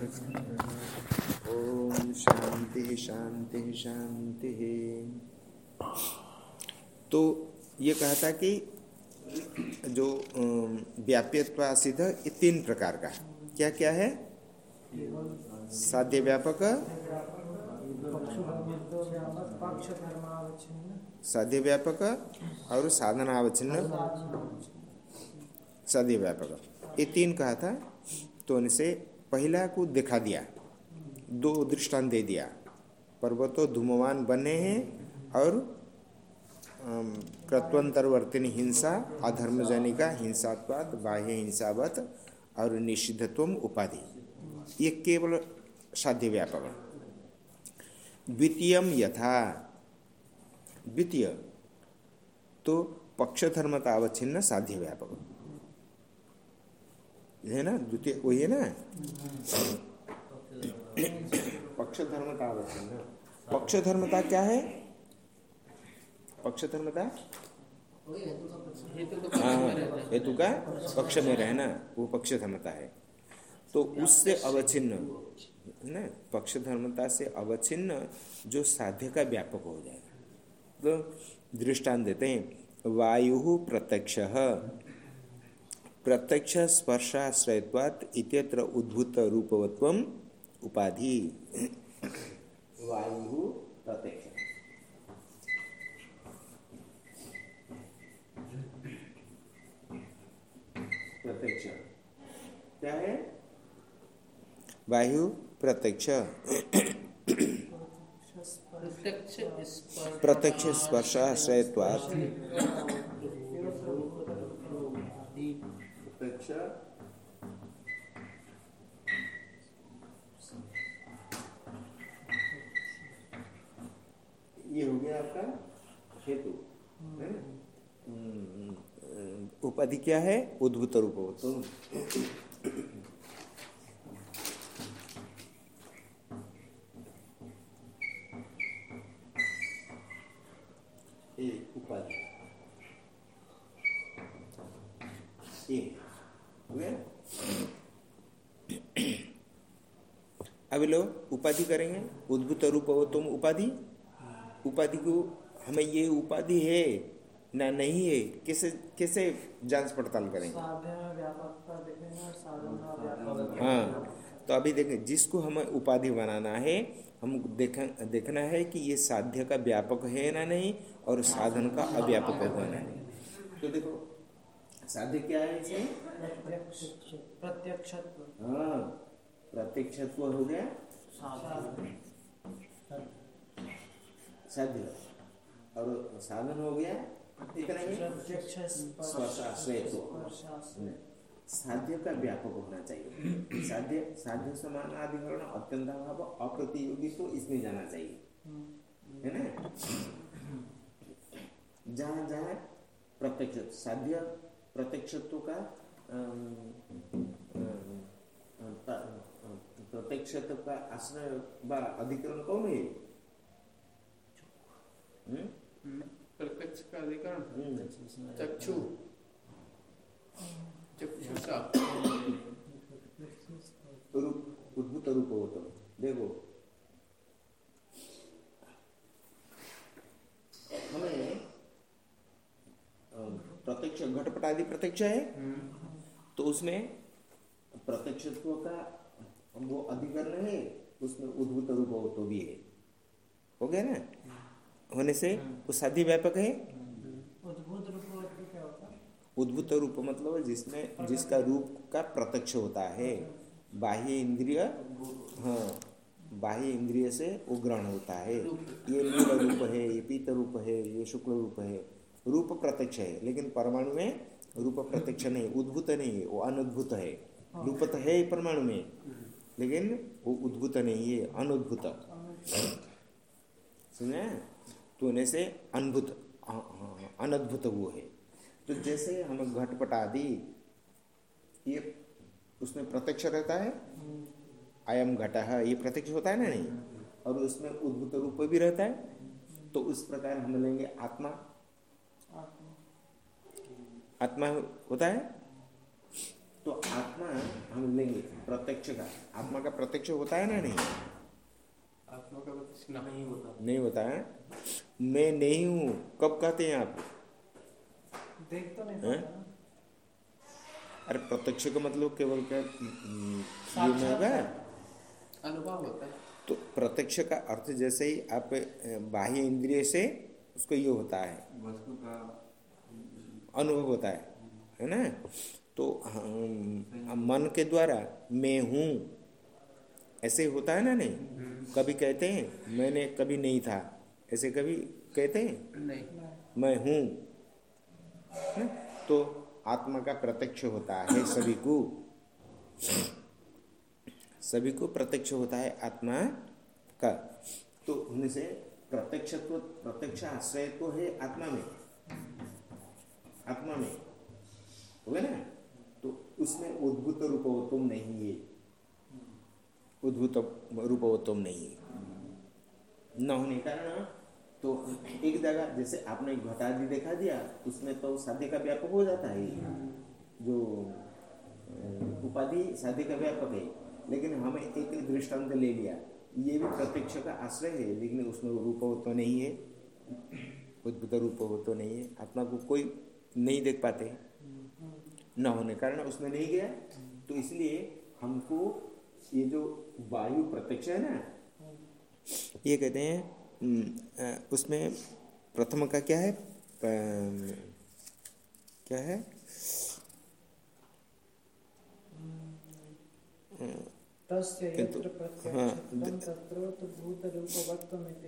ओम शांति शांति शांति। तो ये कहा था कि जो व्याप्यत्व सिद्ध ये तीन प्रकार का क्या क्या है? साध्य व्यापक साध्य व्यापक और साधनावच्छिन्न। साध्य व्यापक। ये तीन कहा था तो उनसे पहला को दिखा दिया, दो दृष्टांत दे दिया। पर्वतो धूमवान बने हैं और कृत्वंतरवर्तिनी हिंसा, अधर्मजनिका हिंसात्वाद, बाह्य हिंसावत और निषिद्धत्व उपाधि। ये केवल साध्य व्यापक द्वितीय यथा। द्वितीय तो पक्षधर्मता अवच्छिन्न साध्य व्यापक है ना द्वितीय वही है ना पक्ष धर्मता पक्ष धर्मता क्या है? पक्ष धर्मता हाँ, हेतु का पक्ष में रहना वो पक्ष धर्मता है। तो उससे अवच्छिन्न ना पक्ष धर्मता से अवचिन्न जो साध्य का व्यापक हो जाएगा। तो दृष्टांत देते हैं वायु प्रत्यक्ष। प्रत्यक्ष स्पर्शाश्रयत्वात् इत्यत्र उद्भूत रूपवत्व उपाधि। वायु प्रत्यक्ष। प्रत्यक्ष। क्या है? वायु प्रत्यक्ष। प्रत्यक्ष स्पर्श। आपका हेतु हम्म, उपाधि क्या है? उद्भुत रूप तो उपाधि। अभी लोग उपाधि करेंगे। उद्भुत रूप हो तुम उपाधि? उपाधि को हमें ये उपाधि है ना नहीं है कैसे कैसे जाँच पड़ताल करेंगे? हाँ तो अभी देखें जिसको हमें उपाधि बनाना है हम देख देखना है कि ये साध्य का व्यापक है ना नहीं और साधन का अव्यापक होना है। तो देखो साध्य क्या है इसे? प्रत्यक्ष हाँ प्रत्यक्षत्व हो गया। साध्य और साधन हो गया साध्य का व्यापक होना चाहिए। साध्य साध्य समान अधिकरण अत्यंत भाव अप्रतियोगी तो इसमें जाना चाहिए। है ना? जहाँ जहाँ प्रत्यक्ष, साध्य प्रत्यक्षत्व का प्रत्यक्षत्व का आश्रय बा अधिकरण कौन है? प्रत्यक्ष का अधिकरण चक्षु चक्षुषा रूप उद्भूत रूप हो तो देखो हमें प्रत्यक्ष घटपट आदि प्रत्यक्ष है तो उसमें प्रत्यक्षत्व का वो अधिकरण है उसमें उद्भूत रूप हो तो भी है हो गया ना होने से वो साध्य व्यापक है? उद्भूत रूप क्या होता है? उद्भूत रूप मतलब जिसमें जिसका रूप का प्रत्यक्ष होता है। बाह्य इंद्रिय हाँ बाह्य इंद्रिय से वो ग्रहण होता है। ये नील रूप है ये पीत रूप है ये शुक्ल रूप है। रूप प्रत्यक्ष है लेकिन परमाणु में रूप प्रत्यक्ष नहीं उद्भूत नहीं है वो अनुद्भूत है। रूप तो है परमाणु में लेकिन वो उद्भूत नहीं है अनुद्भूत। सुने? तो होने से अनभुत अनद्भुत वो है। तो जैसे हम घटपट आदि ये उसमें प्रत्यक्ष रहता है अयम घट ये प्रत्यक्ष होता है ना नहीं? और उसमें उद्भुत रूप भी रहता है तो उस प्रकार हम लेंगे आत्मा। आत्मा होता है? तो आत्मा हम लेंगे प्रत्यक्ष का। आत्मा का प्रत्यक्ष होता है ना नहीं? आत्मा का प्रत्यक्ष नहीं होता। नहीं होता है। मैं नहीं हूँ। कब कहते हैं आप? देख तो नहीं हैं? अरे प्रत्यक्ष का मतलब केवल क्या? हम्म, ये में होगा अनुभव होता है। तो प्रत्यक्ष का अर्थ जैसे ही आप बाह्य इंद्रिय से उसको ये होता है। अनुभव होता है। है ना? तो हम मन के द्वारा मैं हूँ। ऐसे होता है ना नहीं? कभी कहते हैं मैंने कभी नहीं था। ऐसे कभी कहते हैं? नहीं। मैं हूँ। है? तो आत्मा का प्रत्यक्ष होता है सभी को। सभी को प्रत्यक्ष होता है आत्मा का। तो होने से प्रत्यक्ष तो प्रत्यक्ष आश्रय तो है आत्मा में। आत्मा में। हो गया ना? तो उसमें उद्भूत रूपवत्तम नहीं है। उद्भूत रूपवत्तम नहीं है। न होने के कारण तो एक जगह जैसे आपने घटादि देखा दिया, उसमें तो साध्य का व्यापक हो जाता है? जो उपाधि साध्य का व्यापक है? लेकिन हमें एक दृष्टांत ले लिया। ये भी प्रत्यक्ष का आश्रय है, लेकिन उसमें रूप तो नहीं है। उद्भुत रूप तो नहीं है। आत्मा को कोई नहीं देख पाते। न होने कारण उसमें नहीं गया। तो इसलिए हमको ये जो वायु प्रत्यक्ष है ना, ये कहते हैं उसमें प्रथम का क्या है? क्या है? किन्तु- यत्र हाँ,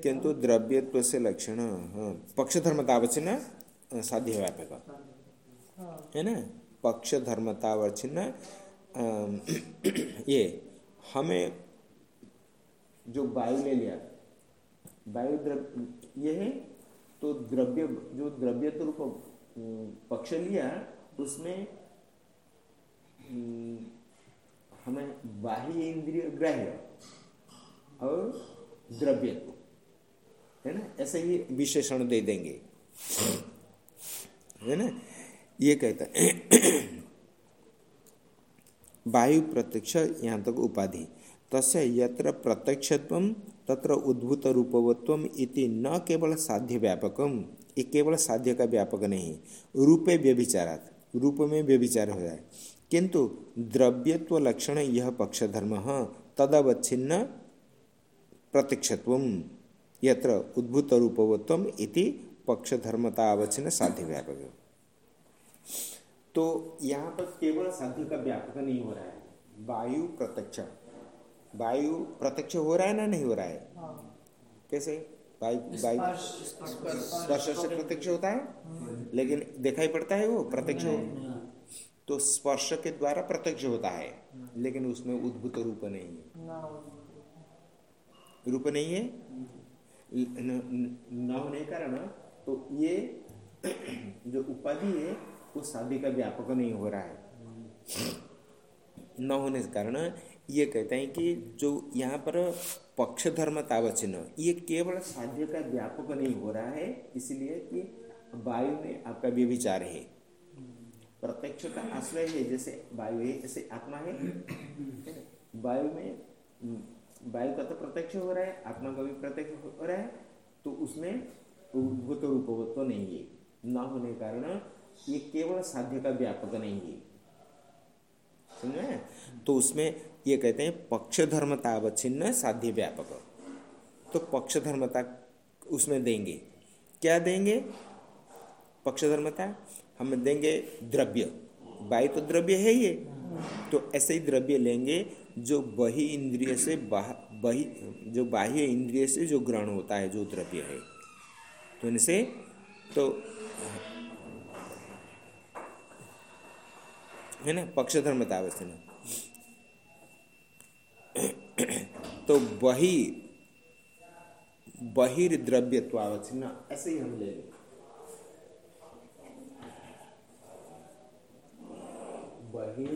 किंतु द्रव्यत्व से लक्षण हाँ पक्ष धर्मतावचिन्न साध्य व्यापक हाँ। है ना? पक्ष धर्मतावचिन्न ये हमें जो वायु ले लिया वायु द्रव्य है तो द्रव्य, जो द्रव्य रूप पक्ष लिया, उसमें हमें बाह्य इंद्रिय ग्राह्य और द्रव्यत्व, है ना? ऐसे ही विशेषण दे देंगे। है ना? ये कहता है, वायु प्रत्यक्ष, यहाँ तक उपाधि। तस्य यत्र प्रत्यक्षत्व तत्र उद्भूत रूपवत्व इति न केवल साध्य व्यापकम ये केवल साध्य का व्यापक नहीं, रूपे व्यभिचारात, रूप में व्यभिचार हो जाए। किंतु द्रव्यत्व लक्षण यह पक्ष धर्म तदवच्छिन्न प्रत्यक्षत्व यत्र उद्भूत रूपवत्व इति पक्ष धर्मता अवच्छिन्न साध्य व्यापक तो यहाँ पर केवल साध्य का व्यापक नहीं हो रहा है। वायु प्रत्यक्ष। वायु प्रत्यक्ष हो रहा है ना नहीं हो रहा है? हाँ। कैसे? वायु वायु स्पर्श से प्रत्यक्ष होता है? लेकिन दिखाई पड़ता है वो प्रत्यक्ष हो? तो स्पर्श के द्वारा प्रत्यक्ष होता है लेकिन उसमें उद्भूत रूप नहीं है। रूप नहीं है? न- होने के कारण तो ये जो उपाधि है वो शादी का व्यापक नहीं हो रहा है। न होने के कारण ये कहते हैं कि जो यहाँ पर पक्ष धर्म तावचिन्ह, ये केवल साध्य का व्यापक नहीं हो रहा है, इसलिए कि वायु में आपका भी विचार है। प्रत्यक्ष का आश्रय है, जैसे वायु है, जैसे आत्मा है। वायु में, वायु का तो प्रत्यक्ष हो रहा है, आत्मा का भी प्रत्यक्ष हो रहा है तो उसमें उद्भूत रूपवत्व तो नहीं है। न होने के कारण ये केवल साध्य का व्यापक नहीं है। समझ तो उसमें ये कहते हैं पक्ष धर्मता अवच्छिन्न साध्य व्यापक तो पक्ष धर्मता उसमें देंगे। क्या देंगे? पक्ष धर्मता हम देंगे द्रव्य। वायु तो द्रव्य है ये। तो ऐसे ही द्रव्य लेंगे जो बही इंद्रिय से बाह, बही, जो बाह्य इंद्रिय से जो ग्रहण होता है, जो द्रव्य है। तो इनसे तो है ना? पक्ष अवस्था तो बही, बहिर्द्रव्यत्वावच्छिन्न ऐसे ही हम ले लें। बहिर,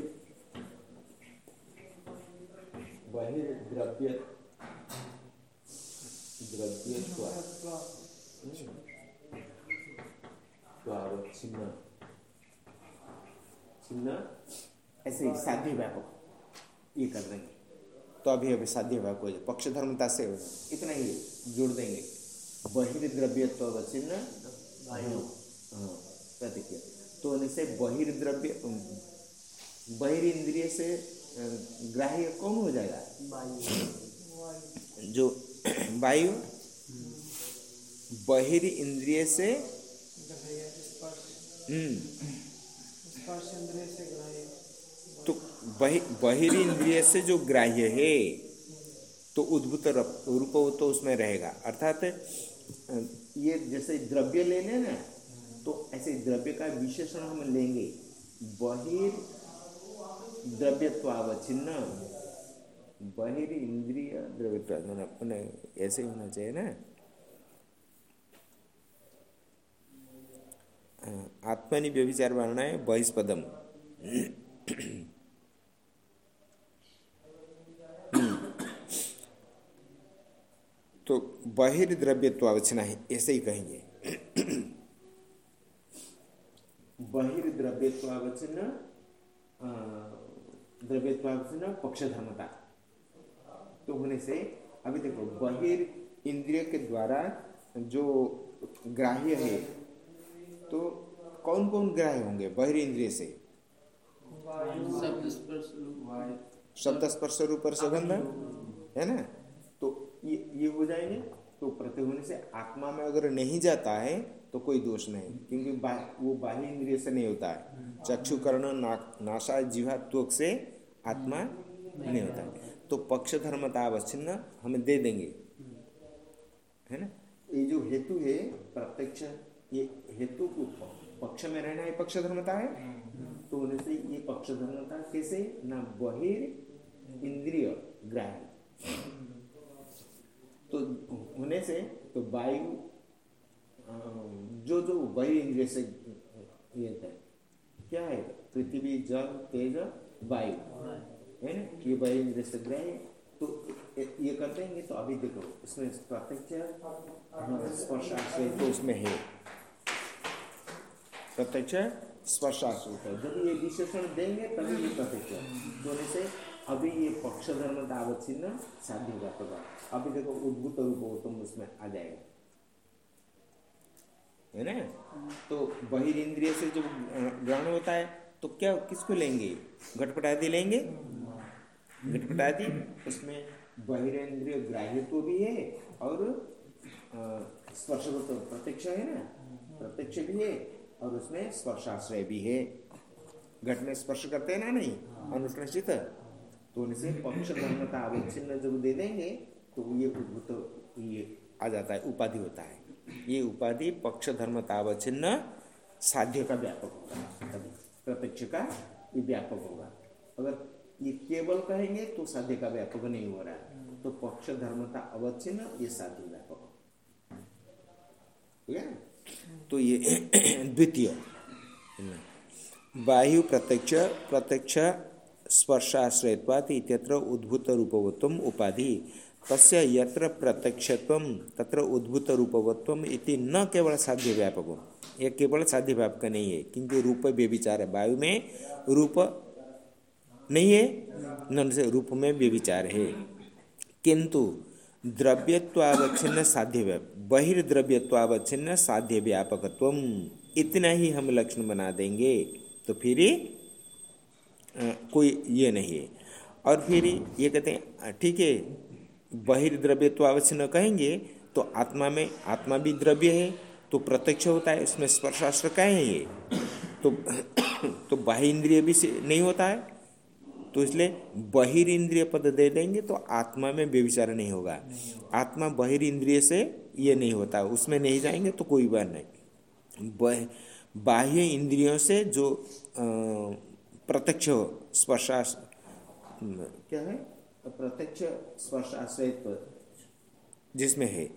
बहिर्द्रव्य, द्रव्यत्वा त्वावच्छिन्न ऐसे ही साध्य व्यापक ये कर देंगे। तो अभी अभी साध्य व्यापक हो जाए। पक्ष धर्मता से इतना ही जोड़ देंगे। बहिर्द्रव्यत्व अवचिन्न हाँ। प्रतिक्रिया तो होने से बहिर्द्रव्य बहिर्ंद्रिय से ग्राह्य कौन हो जाएगा। जो वायु बहिर इंद्रिय से तो बहि, बहिर इंद्रिय से जो ग्राह्य है तो उद्भूत रप- तो उसमें रहेगा। अर्थात, ये जैसे द्रव्य लेने ना तो ऐसे द्रव्य का विशेषण हम लेंगे। बहिर द्रव्यत्वावच्छिन्न। बहिर इंद्रिय द्रव्यत्व अपने, ऐसे होना चाहिए ना। आत्मनि व्यभिचार वर्णा है, बहिष्पदम। तो बहिर्द्रव्यत्वावचना है, ऐसे ही कहेंगे। बहिर्द्रव्यत्वावचन द्रव्यत्वावचन पक्ष धर्मता तो होने से, अभी देखो, बहिर इंद्रिय के द्वारा जो ग्राह्य है तो कौन कौन ग्राह्य होंगे बहिर इंद्रिय से? शब्द स्पर्श रूप सुगंध है ना? तो ये ये हो जाएँगे। तो प्रत्यय होने से आत्मा में अगर नहीं जाता है तो कोई दोष नहीं क्योंकि बा- वो बाह्य इंद्रिय से नहीं होता है। चक्षु कर्ण ना, नासा जीवा त्वक से आत्मा नहीं होता है। तो पक्ष धर्मता अवच्छिन्न हमें दे देंगे। है ना? ये जो हेतु है प्रत्यक्ष ये हेतु को पक्ष में रहना है पक्ष धर्मता है। तो होने से ये पक्ष धर्मता कैसे? ना बहिर इंद्रिय ग्राह्य। तो होने से तो वायु जो जो बहिर इंद्रिय से ये है क्या है? पृथ्वी जल तेज वायु। है ना? ये बहिर इंद्रिय से ग्राह्य। तो ये ये कर देंगे तो अभी देखो इसमें प्रत्यक्ष हाँ, स्पर्श आश्रय तो उसमें है। प्रत्यक्ष स्पर्श आश्रय है। जब ये विशेषण देंगे तभी ये प्रत्यक्ष होने से अभी ये पक्ष धर्म का अवच्छिन्न साध्य होगा होगा अभी देखो उद्भूत रूप हो तुम उसमें आ जाएगा। है ना? तो बहिर्ंद्रिय से जब ग्रहण होता है तो क्या किसको लेंगे? घटपटादि लेंगे? घटपटादि? उसमें बहिरेंद्रिय ग्राह्यत्व भी है और अ, स्पर्श तो प्रत्यक्ष है ना? प्रत्यक्ष भी है। और उसमें स्पर्शाश्रय भी है। घट में स्पर्श करते हैं ना नहीं? अनुष्ठित तो उनसे पक्ष धर्मता अवच्छिन्न जब दे देंगे तो ये उद्भूत, ये आ जाता है, उपाधि होता है। ये उपाधि पक्ष धर्मता अवच्छिन्न साध्य का व्यापक होगा प्रत्यक्ष का ये व्यापक होगा। अगर ये केवल कहेंगे तो साध्य का व्यापक नहीं हो रहा है। तो पक्ष धर्मता अवच्छिन्न ये साध्य व्यापक ठीक है? तो ये द्वितीय। वायु प्रत्यक्ष प्रत्यक्ष स्पर्शाश्रयत्वात् इत्यत्र उद्भूत रूपवत्वम उपाधि। तस्य यत्र प्रत्यक्षत्वम तत्र उद्भूत रूपवत्वम इति न केवल साध्य व्यापक यह केवल साध्य व्यापक नहीं है किंतु रूप व्यभिचार है वायु में रूप नहीं है, न से रूप में व्यभिचार है। किंतु द्रव्यत्वावच्छिन्न साध्य व्याप बहिर्द्रव्यत्वावच्छिन्न साध्य व्यापकत्व इतना ही हम लक्षण बना देंगे। तो फिर कोई ये नहीं है। और फिर ये कहते हैं ठीक है, बहिर्द्रव्यत्वावच्छिन्न कहेंगे तो आत्मा में, आत्मा भी द्रव्य है तो प्रत्यक्ष होता है, इसमें स्पर्शास्त्र का है ये तो तो बाह्य इंद्रिय भी नहीं होता है। तो इसलिए बहिर इंद्रिय पद दे देंगे तो आत्मा में व्यविचार नहीं होगा। आत्मा बहिर इंद्रिय से ये नहीं होता उसमें नहीं जाएँगे तो कोई बात नहीं। बह- बाह्य इंद्रियों से जो प्रत्यक्ष स्पर्शास क्या है? प्रत्यक्ष स्पर्शाश्रय जिसमें है।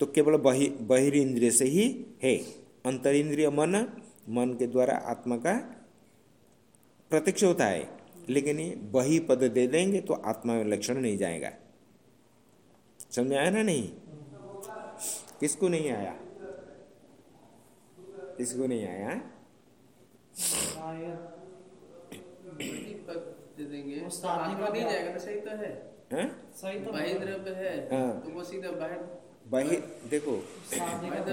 तो केवल बहि बहिर इंद्रिय से ही है। अंतर इंद्रिय मन मन के द्वारा आत्मा का प्रत्यक्ष होता है। लेकिन ये बही पद दे देंगे तो आत्मा में लक्षण नहीं जाएगा। समझ में आया ना नहीं? किसको नहीं आया? किसको नहीं आया? तो साधने आत्मा का नहीं व्याप- जाएगा ना सही तो है। हैं? सही तो बाह्य द्रव्य है हाँ। तो वो सीधा बाहर बाह्य देखो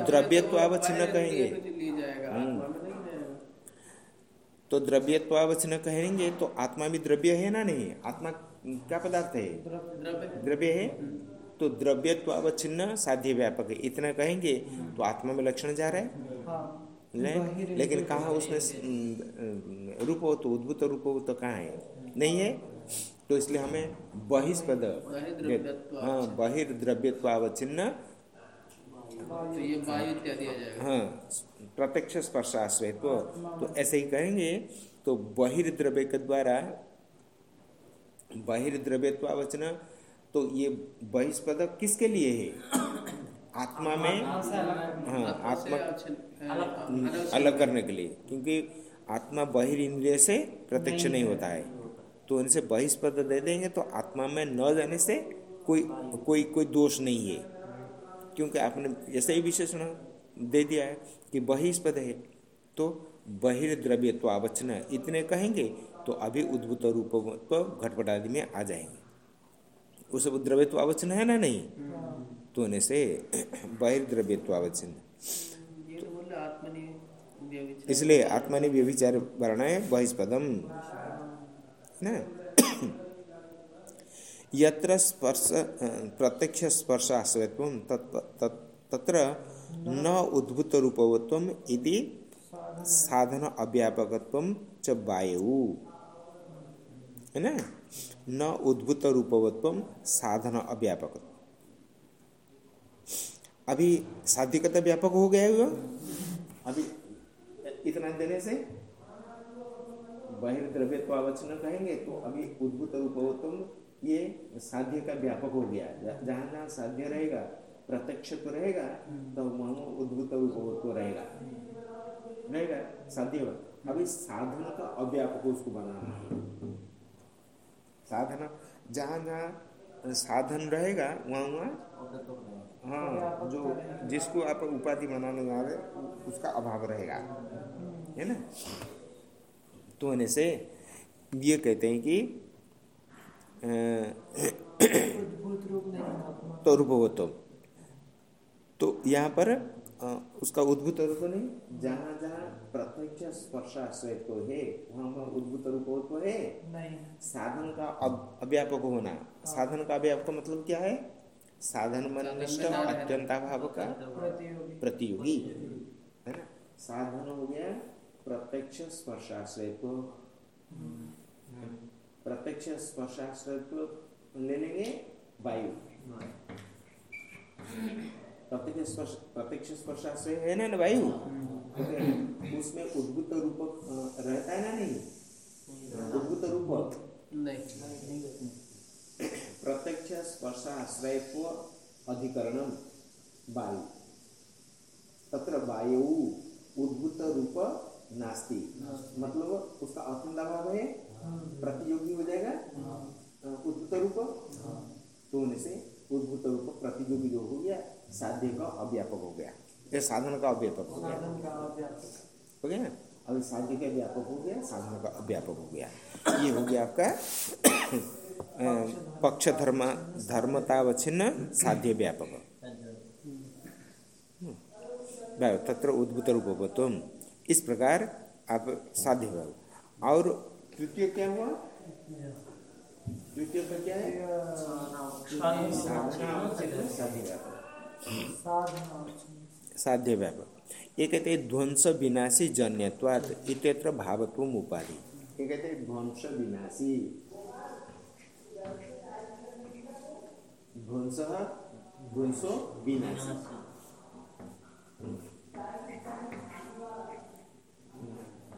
द्रव्य तो अवच्छिन्न बाहर कहेंगे। तो जाएगा तो द्रव्यत्वावचन कहेंगे तो आत्मा भी द्रव्य है ना नहीं? आत्मा क्या पदार्थ है? द्रव्य है। तो द्रव्यत्वावच्छिन्न साध्य व्यापक है। इतना कहेंगे तो आत्मा में लक्षण जा रहा है। हाँ ले? लेकिन कहा उसमें रूप हो तो उद्भुत रूप हो तो कहाँ है? नहीं है? तो इसलिए हमें बहिष्पद हाँ बहिर्द्रव्यत्वावच्छिन्न तो ये वायु इत्यादि आ जाएगा। हाँ प्रत्यक्ष स्पर्शाश्रयत्व तो ऐसे ही कहेंगे तो बहिर्द्रव्य के द्वारा बहिर्द्रव्यत्वावचन तो ये बहिष्पद किसके लिए है? आत्मा में? आत्मा से अलग हाँ आत्मा अलग- अलग करने के लिए। क्योंकि आत्मा बहिर इंद्रिय से प्रत्यक्ष नहीं होता है। तो इनसे बहिष्पद दे देंगे तो आत्मा में न जाने से कोई कोई कोई दोष नहीं है। क्योंकि आपने ऐसे ही विशेषण दे दिया है कि बहिष्पद है तो बहिर्द्रव्यत्व आवचन इतने कहेंगे तो अभी उद्भुत रूप तो घटपट आदि में आ जाएँगे। वो सब द्रव्यत्व आवचन है ना नहीं? तो होने से बहिर्द्रव्यत्व आवचन ये तो आत्मनि व्यभिचार इसलिए आत्मा ने व्यभिचार वर्ण है बहिष्पदम। ना? यत्र स्पर्श प्रत्यक्ष स्पर्श आश्रयत्व तत्र न उद्भूत रूपवत्व इति साधन अव्यापकत्व च वायु। है ना? न उद्भूत रूपवत्व साधन अव्यापक अभी साधिकता व्यापक हो गया है वो अभी इतना देने से बहिर्द्रव्य आवचन कहेंगे तो अभी उद्भूत रूपवत्व ये साध्य का व्यापक हो गया जहाँ जहाँ साध्य रहेगा प्रत्यक्ष तो रहेगा तो वहाँ उद्भूत रूपवत्व रहेगा। रहेगा? साध्य अभी साधन का अव्यापक उसको बनाना है। साधन जहाँ जहाँ साधन रहेगा वहाँ वहाँ हाँ जो जिसको आप उपाधि बनाने जा रहे उसका अभाव रहेगा। है ना? तो होने से ये कहते हैं कि रूप नहीं तो रूपवत्व तो यहाँ पर उसका उद्भूत रूप नहीं जहाँ जहाँ प्रत्यक्ष स्पर्शाश्रय तो है वहाँ वहाँ उद्भूत रूपवत्व है? नहीं। साधन का अव्यापक होना। साधन का अव्यापक मतलब क्या है? साधन मननिष्ठ साधन में ना अत्यंताभाव का प्रतियोगी। प्रतियोगी। है ना? साधन हो गया प्रत्यक्ष स्पर्शाश्रय तो प्रत्यक्ष स्पर्शाश्रय तो ले लेंगे वायु। प्रत्यक्ष स्पर्श प्रत्यक्ष स्पर्शाश्रय है ना वायु? तो उसमें उद्भूत रूप रहता है ना नहीं? उद्भूत रूप। नहीं। प्रत्यक्ष स्पर्शाश्रय अधिकरणम वायु। तत्र वायु उद्भूत रूप नास्ति। मतलब उसका अखंड भाव है? प्रतियोगी हो जाएगा अ, उद्भूत रूप तो होने से उद्भूत रूप प्रतियोगी जो हो गया साध्य का अव्यापक हो गया ये साधन का अव्यापक हो गया हो गया ना अभी साध्य का व्यापक हो गया साधन का अव्यापक हो गया ये हो गया आपका पक्ष धर्म धर्मतावच्छिन्न साध्य व्यापक तत्र उद्भूत रूपत्व इस प्रकार आप साध्य भाव और तृतीय क्या हुआ? तृतीय का क्या है? साध्य व्यापक ये कहते हैं ध्वंस विनाशी जन्यत्वात् इत्यत्र भावत्व उपाधि। ये कहते हैं ध्वंस विनाशी। ध्वंस, ध्वंसो विनाशी।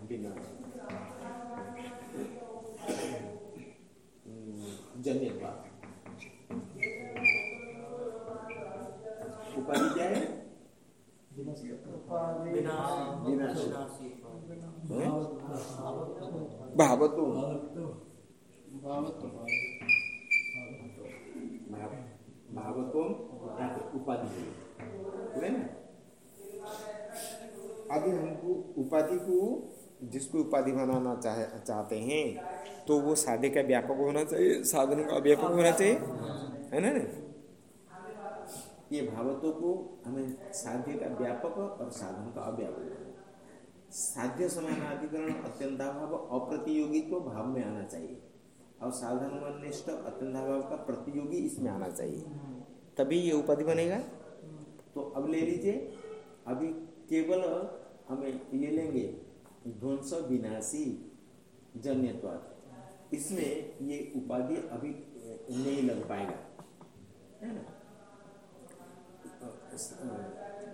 विनाशी। हम्म, जन्यत्वात् उपाधि क्या है? या फिर उपाधि। अभी हमको उपाधि को जिसको उपाधि बनाना चाह, चाहते हैं तो वो साधे का व्यापक होना चाहिए, साधन का व्यापक होना चाहिए। है ना? ये भावतों को हमें साध्य का व्यापक और साधन का अव्यापक साध्य समानाधिकरण अत्यंताभाव अप्रतियोगित्व भाव में आना चाहिए। और साधन निष्ठ अत्यंताभाव का प्रतियोगी इसमें आना चाहिए। तभी ये उपाधि बनेगा। तो अब ले लीजिए, अभी केवल हमें ये लेंगे ध्वंस विनाशी जन्यत्वाद। इसमें ये उपाधि अभी नहीं लग पाएगा। है ना?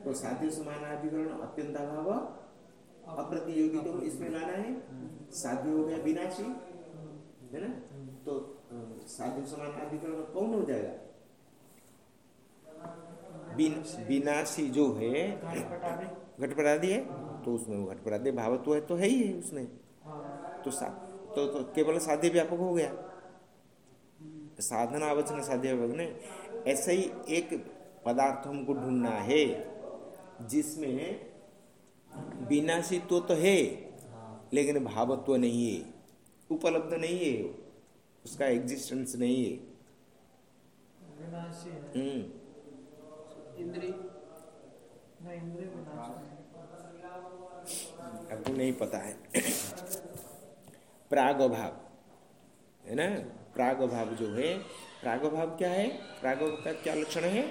तो साध्य समानाधिकरण अत्यंताभाव अप्रतियोगी तो इसमें लाना है। साध्य हो गया विनाशी है ना? तो साध्य समानाधिकरण कौन हो जाएगा? विनाशी जो है घटपटादी है? तो उसमें वो घटपटादी भावत्व है। तो है ही है उसमें। तो सा तो, तो केवल साध्य व्यापक हो गया। साधन आवचन साध्य व्यापक ने ऐसे ही एक पदार्थ हमको ढूंढना है जिसमें विनाशित्व तो है लेकिन भावत्व नहीं है। उपलब्ध नहीं है उसका एग्जिस्टेंस नहीं है। हम्म। आपको नहीं पता है। प्राग भाव है ना? प्राग भाव जो है प्राग भाव क्या है? प्राग का क्या लक्षण है?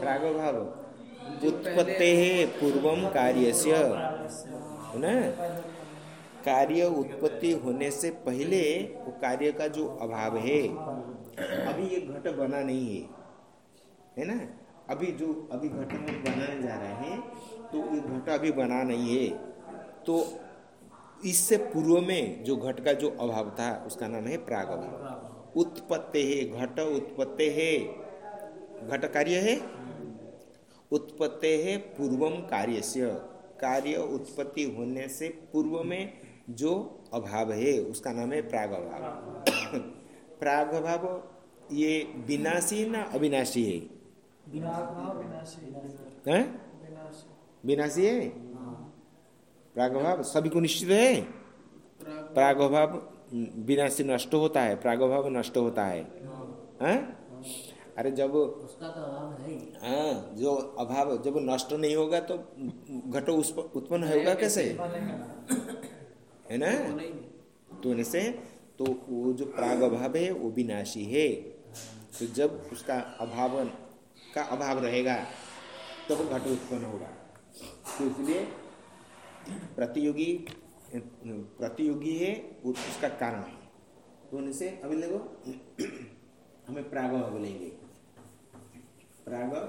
प्रागभाव, उत्पत्ते पूर्व कार्य से है ना? कार्य उत्पत्ति होने से पहले वो कार्य का जो अभाव है अभी ये घट बना नहीं है। है ना? अभी जो अभी घट हम बनाने जा रहे हैं तो ये घट अभी बना नहीं है। तो इससे पूर्व में जो घट का जो अभाव था, उसका नाम है प्राग अभाव उत्पत्ति है, घट उत्पत्ति है। घट कार्य है? उत्पत्ति है पूर्वम कार्य से कार्य उत्पत्ति होने से पूर्व में जो अभाव है, उसका नाम है प्राग अभाव प्राग अभाव ये विनाशी ना अविनाशी है? विनाशी है। प्रागभाव सभी को निश्चित है? प्रागभाव। विनाशी नष्ट होता है प्रागभाव नष्ट होता है। हाँ? अरे जब उसका तो अभाव है हाँ। जो अभाव जब नष्ट नहीं होगा तो घटो उत्पन्न होगा कैसे? है ना? तो से तो वो जो प्राग अभाव है वो विनाशी है। तो जब उसका अभाव का अभाव रहेगा तब तो घट उत्पन्न होगा। तो इसलिए प्रतियोगी प्रतियोगी है वो उसका कारण है। तो उनसे अभी देखो हमें प्राग भाव लेंगे प्राग भाव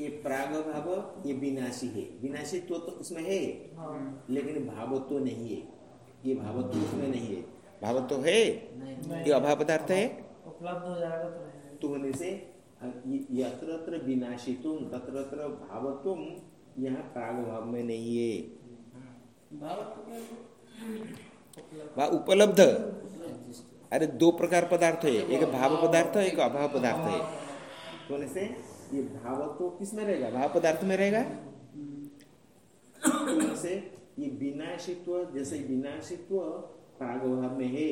ये प्राग भाव ये विनाशी है। विनाशी तो, तो उसमें है हाँ। लेकिन भाव तो नहीं है। ये भावत्व तो उसमें नहीं है। भावत्व तो है? ये अभाव पदार्थ है? उपलब्ध हो जाएगा तो होने से यत्र विनाशी तुम तत्र भावत्व यहाँ प्राग भाव में नहीं है। उपलब्ध। अरे दो प्रकार पदार्थ है। एक भाव पदार्थ है एक अभाव पदार्थ है। तो से ये भाव तो किसमें रहेगा? भाव पदार्थ में रहेगा? तो से ये विनाशित्व जैसे विनाशित्व प्रागभाव में है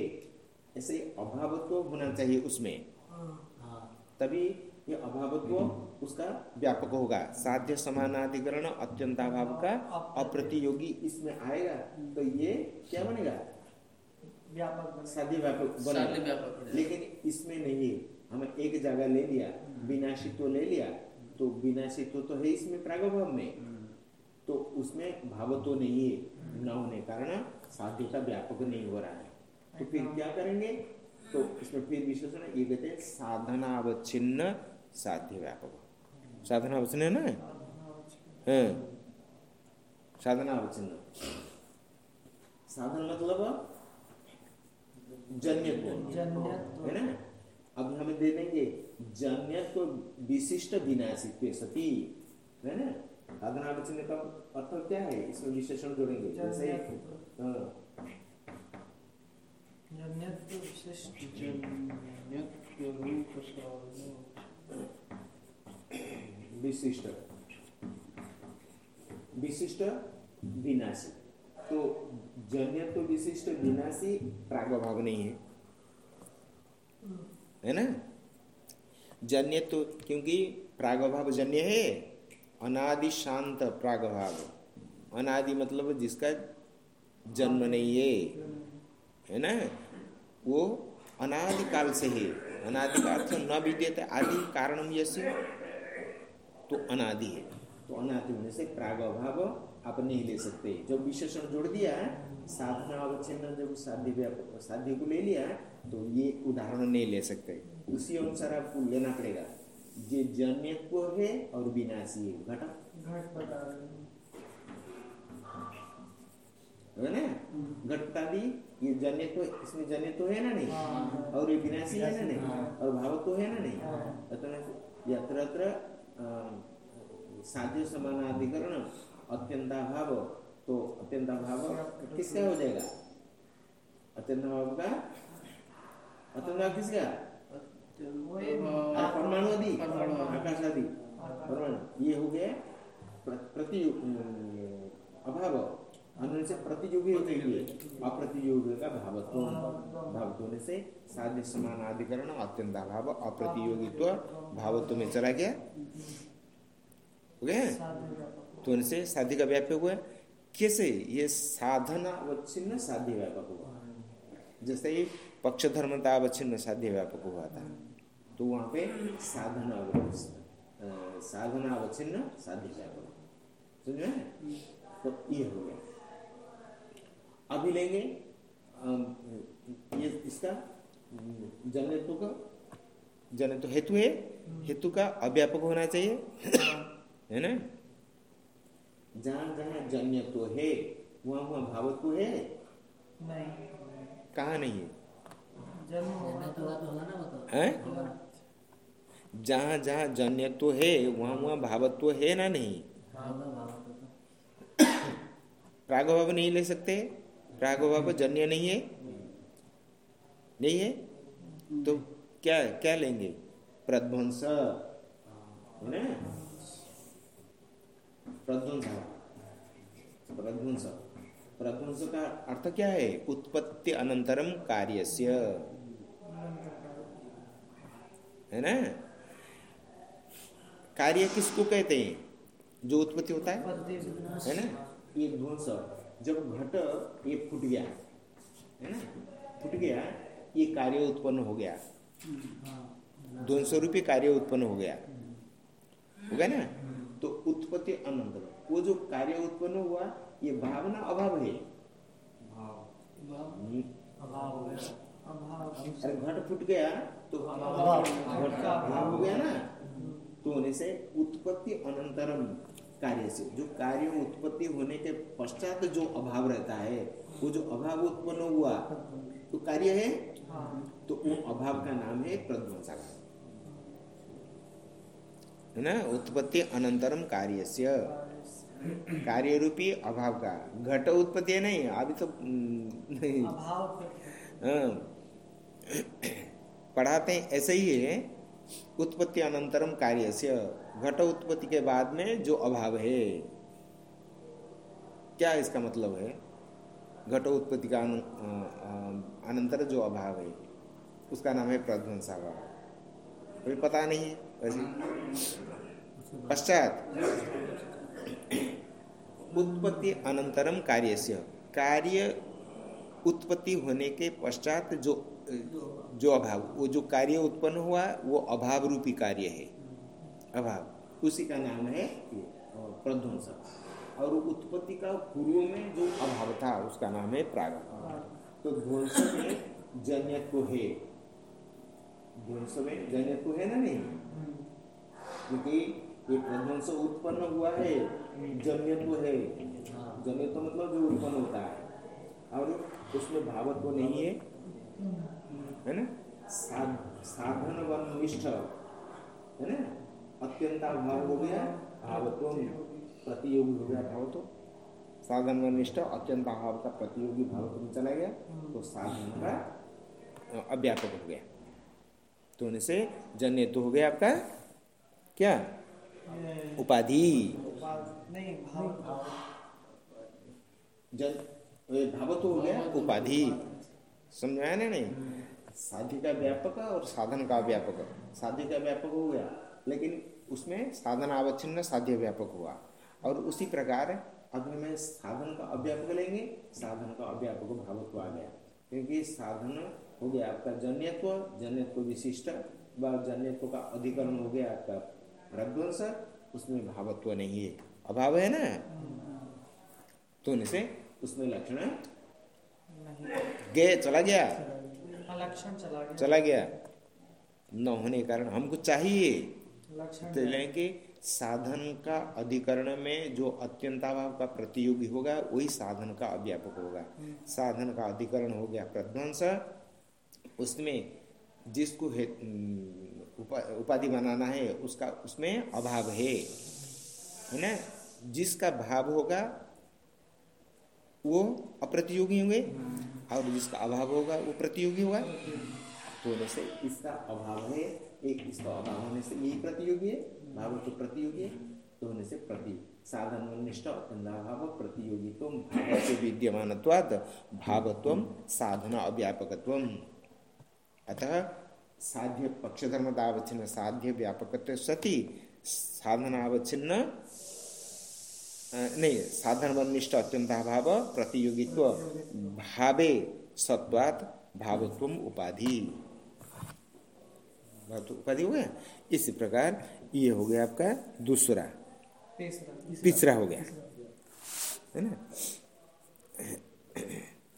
ऐसे अभावत्व होना चाहिए उसमें। तभी ये अभावत्व उसका व्यापक होगा। साध्य समानाधिकरण अत्यंताभाव का अप्रतियोगी इसमें आएगा तो ये क्या बनेगा? व्यापक साध्य व्यापक बनेगा। लेकिन इसमें नहीं है। हमें एक जगह ले लिया विनाशित्व ले लिया तो विनाशित्व तो है इसमें प्रागभाव में। तो उसमें भाव तो नहीं है न होने कारण साध्य का व्यापक नहीं हो रहा है। तो फिर क्या करेंगे? तो इसमें फिर विशेषण ये कहते हैं साधनावच्छिन्न साध्य व्यापक। साधनावच्छिन्न है ना? हाँ। साधनावच्छिन्न। साधन मतलब जन्य है ना? अब हमें दे देंगे जन्यत्व विशिष्ट विनाशित्व सती। है ना? साधना वचन का अर्थ क्या है इसमें विशेषण जोड़ेंगे जैसे विशिष्ट विशिष्ट विनाशी तो जन्य तो विशिष्ट विनाशी प्रागभाव नहीं है है ना जन्य तो क्योंकि प्रागभाव जन्य है अनादि शांत प्रागभाव अनादि मतलब जिसका जन्म नहीं है। है ना? वो अनादि काल से है। अनादि का अर्थ न विद्यते आदि कारण यस्य। तो अनादि है। तो अनादि होने से प्राग अभाव आप नहीं ले सकते। जब विशेषण जोड़ दिया है साधना अवच्छिन्न जब साध्य साध्य को ले लिया तो ये उदाहरण नहीं ले सकते। उसी अनुसार आपको लेना पड़ेगा। जे जन्यत्व है और विनाशी है घटा। घट हैं है ना? घटतादि ये जन्य तो इसमें जन्य तो है ना नहीं? हाँ। और ये विनाशी है ना नहीं? हाँ। और भाव तो है ना नहीं? हाँ। अतः यत्र यत्र अम, साध्य समानाधिकरण अत्यंताभाव तो अत्यंताभाव किसका हो जाएगा? अत्यंताभाव का? अत्यंत किसका? परमाणु आदि। आकाश आदि। परमाणु। ये हो गया प्र- प्रति अभाव। अन्य से प्रतियोगी होते हुए। अप्रतियोगी का भावत्व। भावत्व होने से साध्य समान अधिकरण अत्यंताभाव अप्रतियोगित्व, भावत्व में चला गया। हो गया? तो उनसे साध्य का व्यापक हुआ। कैसे? ये साधना अवच्छिन्न साध्य व्यापक हुआ। जैसे ही पक्ष धर्मता अवच्छिन्न साध्य व्यापक हुआ था। तो वहाँ पे साधना साधना अवच्छिन्न साध्य व्यापक समझ? में तो ये हो गया। अभी लेंगे ये इसका जनित्व का जनित्व हेतु है। हेतु का अव्यापक होना चाहिए। है ना? जहाँ जहाँ जन्यत्व है वहाँ वहाँ भावत्व है? नहीं। कहा नहीं है। जहाँ जहाँ जन्यत्व है, वहाँ वहाँ भावत्व है ना नहीं? प्रागभाव नहीं ले सकते? प्रागभाव जन्य नहीं है? नहीं है? तो क्या क्या लेंगे? प्रध्वंस। है प्रध्वंस। प्रध्वंस। प्रध्वंस का अर्थ क्या है? उत्पत्ति अनंतरम कार्यस्य। है ना? कार्य किसको कहते हैं? जो उत्पत्ति होता है? है ना? ये ध्वंस जब घट ये फूट गया है ना? फूट गया ये कार्य उत्पन्न हो गया। ध्वंस रूपी कार्य उत्पन्न हो गया। हो गया ना? तो उत्पत्ति अनंतर वो जो कार्य उत्पन्न हुआ ये भावना अभाव है। अभाव गया। अभाव अरे घट फूट गया तो घट का अभाव हो गया ना? तो होने से उत्पत्ति अनंतरम कार्य से। जो कार्य उत्पत्ति होने के पश्चात जो अभाव रहता है वो जो अभाव उत्पन्न हुआ तो कार्य है? हाँ। तो वो अभाव का नाम है प्रध्वंसा है ना? उत्पत्ति अनंतरम कार्यस्य। कार्य रूपी अभाव का। घट उत्पत्ति है नहीं? अभी तो हम्म, नहीं। अभाव। हाँ। पढ़ाते ऐसे ही है। उत्पत्ति अनंतरम कार्य से घट उत्पत्ति के बाद में जो अभाव है, क्या इसका मतलब है? घट उत्पत्ति का अनु- अनंतर जो अभाव है, उसका नाम है प्रध्वंसाभाव। अभी पता नहीं है पश्चात, उत्पत्ति अनंतरम कार्य से कार्य उत्पत्ति होने के पश्चात जो जो अभाव वो जो कार्य उत्पन्न हुआ वो अभाव रूपी कार्य है। अभाव। उसी का नाम है प्रध्वंस और उत्पत्ति का पूर्व में जो अभाव था उसका नाम है प्रागभाव तो ध्वंस में जन्यत्व है। ध्वंस में जन्यत्व है ना नहीं? क्योंकि ये प्रध्वंस उत्पन्न हुआ है जन्यत्व है। जन्यत्व मतलब जो उत्पन्न होता है। और उसमें भावत्व नहीं है। है ना? साध- साधन वनिष्ठ है ना? अत्यंता भाव हो गया भावत्व प्रतियोगी हो गया भाव तो साधन वनिष्ठ अत्यंत भाव का प्रतियोगी भावत्व में चला गया। तो साधन का अव्यापक हो गया। तो होने से जन्य तो हो गया आपका क्या? उपाधि। उपाध नहीं भाव भावत्व हो गया उपाधि। समझाया ना नहीं? साध्य का व्यापक और साधन का व्यापक साध्य का व्यापक हो गया लेकिन उसमें साधन अवच्छिन्न साध्य व्यापक हुआ। और उसी प्रकार अग्नि में साधन का अव्यापक लेंगे साधन का अव्यापक भावत्व आ गया। क्योंकि साधन हो गया आपका जन्यत्व जन्यत्व विशिष्ट व जन्यत्व का अधिकरण हो गया आपका प्रध्वंस उसमें भावत्व नहीं है। अभाव है ना? तो से उसमें लक्षण गए चला गया? लक्षण चला गया। चला गया। न होने के कारण हमको चाहिए। तो लेंगे साधन का अधिकरण में जो अत्यंताभाव का प्रतियोगी होगा वही साधन का अव्यापक होगा। साधन का अधिकरण हो गया प्रध्वंस। उसमें जिसको उपा- उपाधि बनाना है उसका उसमें अभाव है। है ना? जिसका भाव होगा वो अप्रतियोगी होंगे। और जिसका अभाव होगा, वो प्रतियोगी होगा। तो होने से इसका अभाव है, एक इसका अभाव होने से यही प्रतियोगी है, भाव तो प्रतियोगी है तो होने से प्रति, साधन निष्ठ अत्यंताभाव प्रतियोगित्व भाव से विद्यमानत्वात् भावत्व साधन अव्यापकत्व अतः साध्य पक्षधर्मदावच्छिन्न साध्य व्यापकत्व सती, साधनावच्छिन्न नहीं साधन वनिष्ठ अत्यंताभाव प्रतियोगित्व भावे सत्वात भावत्व उपाधि। उपाधि हो गया इसी प्रकार ये हो गया आपका दूसरा। तीसरा हो गया। है ना?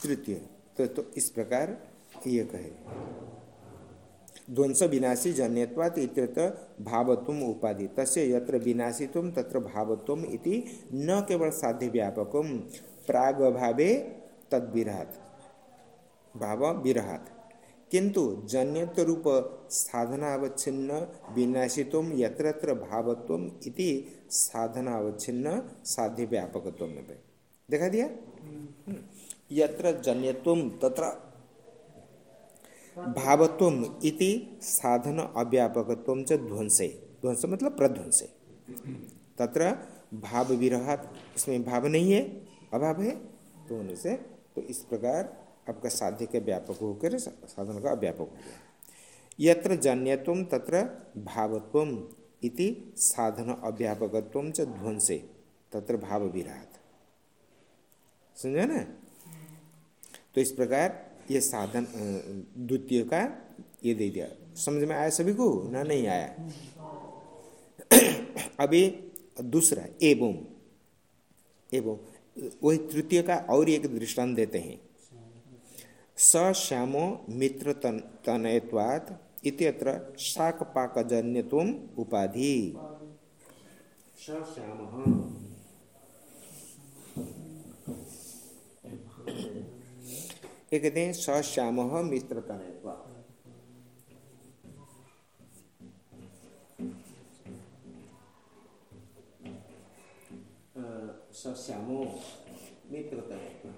तृतीय। तो, तो इस प्रकार ये कहे। ध्वंस विनाशी जन्यत्वात् इत्यत्र भावत्वम उपाधि। तस्य यत्र विनाशित्वम तत्र भावत्वम इति न केवल साध्य व्यापकम प्राग भावे तद्विरहात भाव विरहात किंतु जन्यत्व रूप साधनावच्छिन्न विनाशित्वम यत्र भावत्वम इति साधनावच्छिन्न साध्य व्यापकत्व में देखा दिया? हम्म। यत्र जन्यत्वम तत्र भावत्वम इति साधन अव्यापकत्वम च ध्वंसे। ध्वंस मतलब प्रध्वंसे। तत्र भाव विरहात इसमें भाव नहीं है, अभाव है तो होने से तो इस प्रकार आपका साध्य के व्यापक होकर साधन का व्यापक हो गया। यत्र जन्यत्वम तत्र भावत्वम इति साधन अव्यापकत्वम च ध्वंसे, तत्र भाव विरहात समझा ना? तो इस प्रकार ये साधन द्वितीय का ये दे दिया। समझ में आया सभी को? ना, नहीं आया। अभी दूसरा एवं एवं वही तृतीय का और एक दृष्टांत देते हैं। स श्यामो मित्र तन, तनयत्वात् इत्यत्र शाक पाकजन्यत्वम उपाधि ये कहते हैं स श्याम मित्र तनयत्वा स श्यामो मित्र तनयत्वा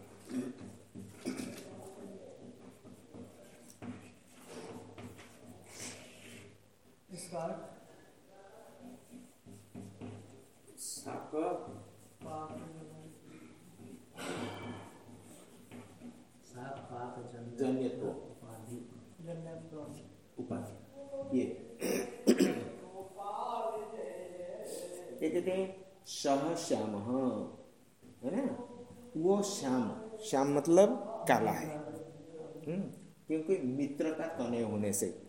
इसका अर्थ साक पाप सात पाक जन्य जन्यत्व उपाधि उपाधि ये कहते हैं सह श्याम है ना? वो श्याम श्याम मतलब काला है। हम्म, क्योंकि मित्र का तने होने से।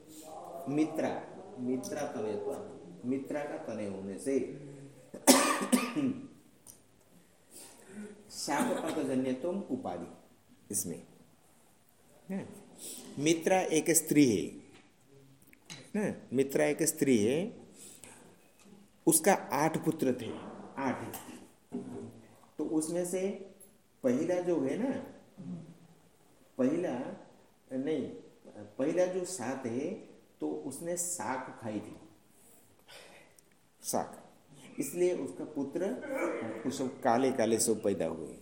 मित्रा। मित्रा तने मित्रा का तने होने से। श्याम पाकजन्य तुम उपाधि इसमें। है? मित्रा एक स्त्री है। ना मित्रा एक स्त्री है। उसका आठ पुत्र थे। आठ तो उसमें से पहला जो है ना, पहला, नहीं, पहला जो सात है तो उसने साख खाई थी। साख इसलिए उसका पुत्र सब काले काले सब पैदा हुए।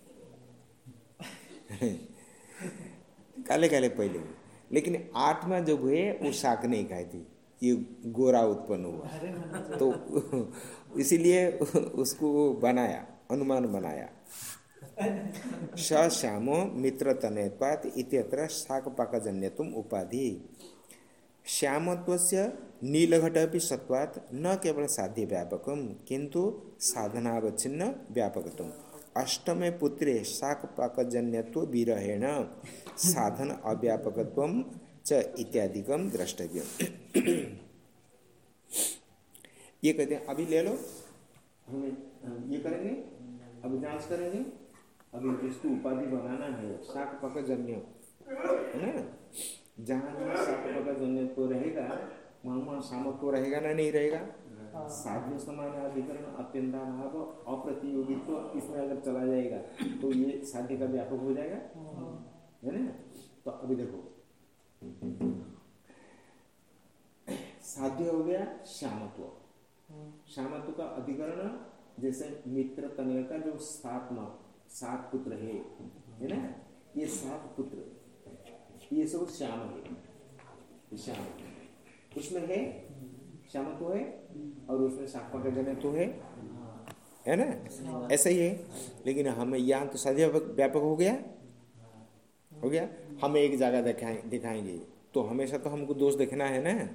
काले काले पहले हुए। लेकिन आठवां जब हुए वो शाक नहीं खाई थी। ये गोरा उत्पन्न हुआ। तो इसीलिए उसको बनाया अनुमान बनाया। स श्यामो मित्र तनयत्वात् इत्यत्र शाकपाकजन्यत्वम उपाधि। श्यामत्वस्य नीलघट अपि सत्वात् न केवल साध्य व्यापकम किंतु साधनावच्छिन्न व्यापकत्वम अष्टमे पुत्रे शाकपाकजन्यत्व विरहेण। साधन अव्यापकत्वम च इत्यादिकम द्रष्टव्य ये कहते हैं, अभी ले लो। हमें ये करेंगे? अभी जाँच करेंगे। अभी इसकी उपाधि बनाना है। शाक पक जन्य है ना? जहाँ जहाँ शाक पक जन्य तो रहेगा, वहाँ वहाँ सामत्व रहेगा ना, नहीं रहेगा? साध्य समान अधिकरण अत्यंत भाव अप्रतियोगित्व इसमें अगर चला जाएगा तो ये साध्य का व्यापक हो जाएगा। है ना? तो अभी देखो। साध्य हो गया श्यामत्व। श्यामत्व का अधिकरण, जैसे मित्र तनय का जो सात माँ, सात पुत्र है है ना? ये सात पुत्र, ये सब श्याम है श्याम। उसमें है श्याम तो है और उसमें साकपा का जन तो है। है ना? ऐसा ही है। लेकिन हमें यहाँ तो साध्य व्यापक हो गया। हो गया। हम एक जगह दिखाए दिखाएँगे। तो हमेशा तो हमको दोष देखना है ना?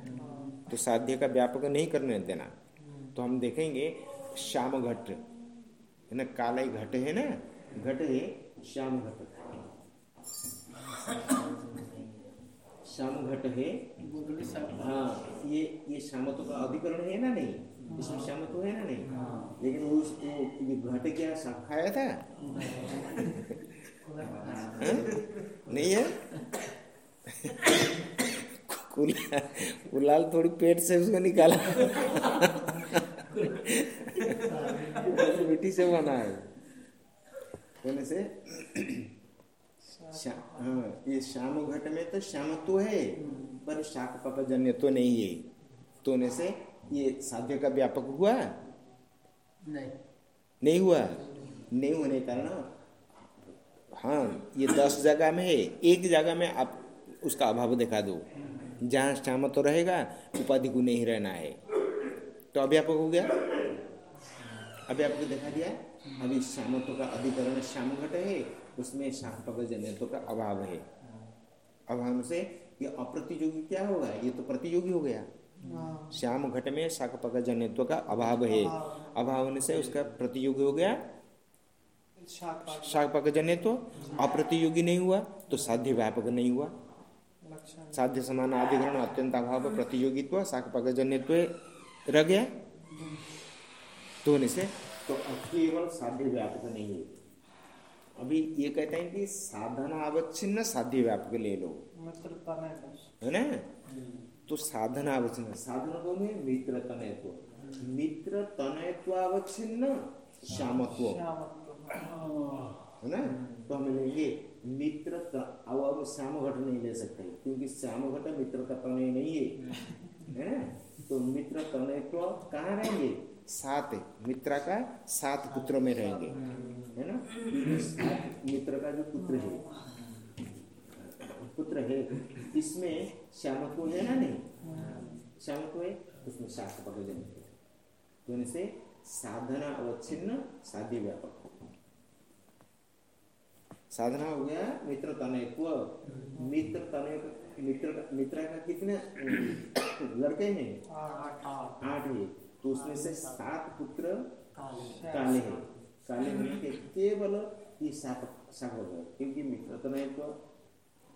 तो साध्य का व्यापक नहीं करने देना। तो हम देखेंगे श्याम घट। है ना? काला घट है ना? घट है श्याम घट। श्याम घट है। हाँ ये ये श्यामत्व का अधिकरण है ना नहीं? इसमें श्यामत्व है ना नहीं? लेकिन वो उस- वो ये घट क्या खाया था? हाँ? नहीं है? कुला- कुलाल थोड़ी पेट से उसको निकाला। मिट्टी से बना है। होने से? श्या- हाँ ये श्याम घट में तो श्याम तो है पर शाक पक जन्य तो नहीं है। तो होने से ये साध्य का व्यापक हुआ? नहीं। नहीं हुआ? नहीं होने के कारण हाँ ये दस जगह में है एक जगह में आप उसका अभाव दिखा दो। जहाँ श्याम तो रहेगा उपाधि को नहीं रहना है। तो अव्यापक हो गया? अव्यापक दिखा दिया अभी श्यामत्व का अधिकरण श्याम घट है उसमें शाकपक जन्यत्व का अभाव है। अभाव से ये अप्रतियोगी क्या होगा ये तो प्रतियोगी हो गया। हाँ। श्याम घट में शाकपक जन्यत्व का अभाव है। अभाव। होने से उसका प्रतियोगी हो गया? पाक शाकपक जन्यत्व अप्रतियोगी नहीं हुआ तो साध्य व्यापक नहीं हुआ। साध्य समान अधिकरण अत्यंत अभाव प्रतियोगित्व शाकपक जन्यत्व रह गया। तो होने से तो केवल साध्य व्यापक नहीं है। अभी ये कहते हैं कि साधना अवच्छिन्न साध्य व्यापक ले लो। मित्रता है। ना? तो साधन अवच्छिन्न साधन को में मित्र तनयत्व मित्र तनयत्व अवच्छिन्न श्यामत्व। है ना? तो हम लेंगे मित्र अब अब श्याम घट नहीं ले सकते क्योंकि श्याम घट मित्र का तनय नहीं है। है ना? तो मित्र तनयत्व कहाँ रहेंगे? सात मित्र का सात पुत्र में रहेंगे। है ना? सात मित्र का जो पुत्र है। पुत्र है। इसमें श्यामत्व है ना नहीं? श्यामत्व है? उसमें शास्त्र पकड़ जाएँगे तो इनसे साधना अवच्छिन्न साध्य व्यापक साधना हो गया मित्र तनयत्व मित्र तनय मित्र का मित्र का कितने लड़के हैं आठ आठ। आठ है। तो उसमें से सात पुत्र काले काले हैं। काले होने के केवल ये सात सात हो। गए क्योंकि मित्र तनयत्व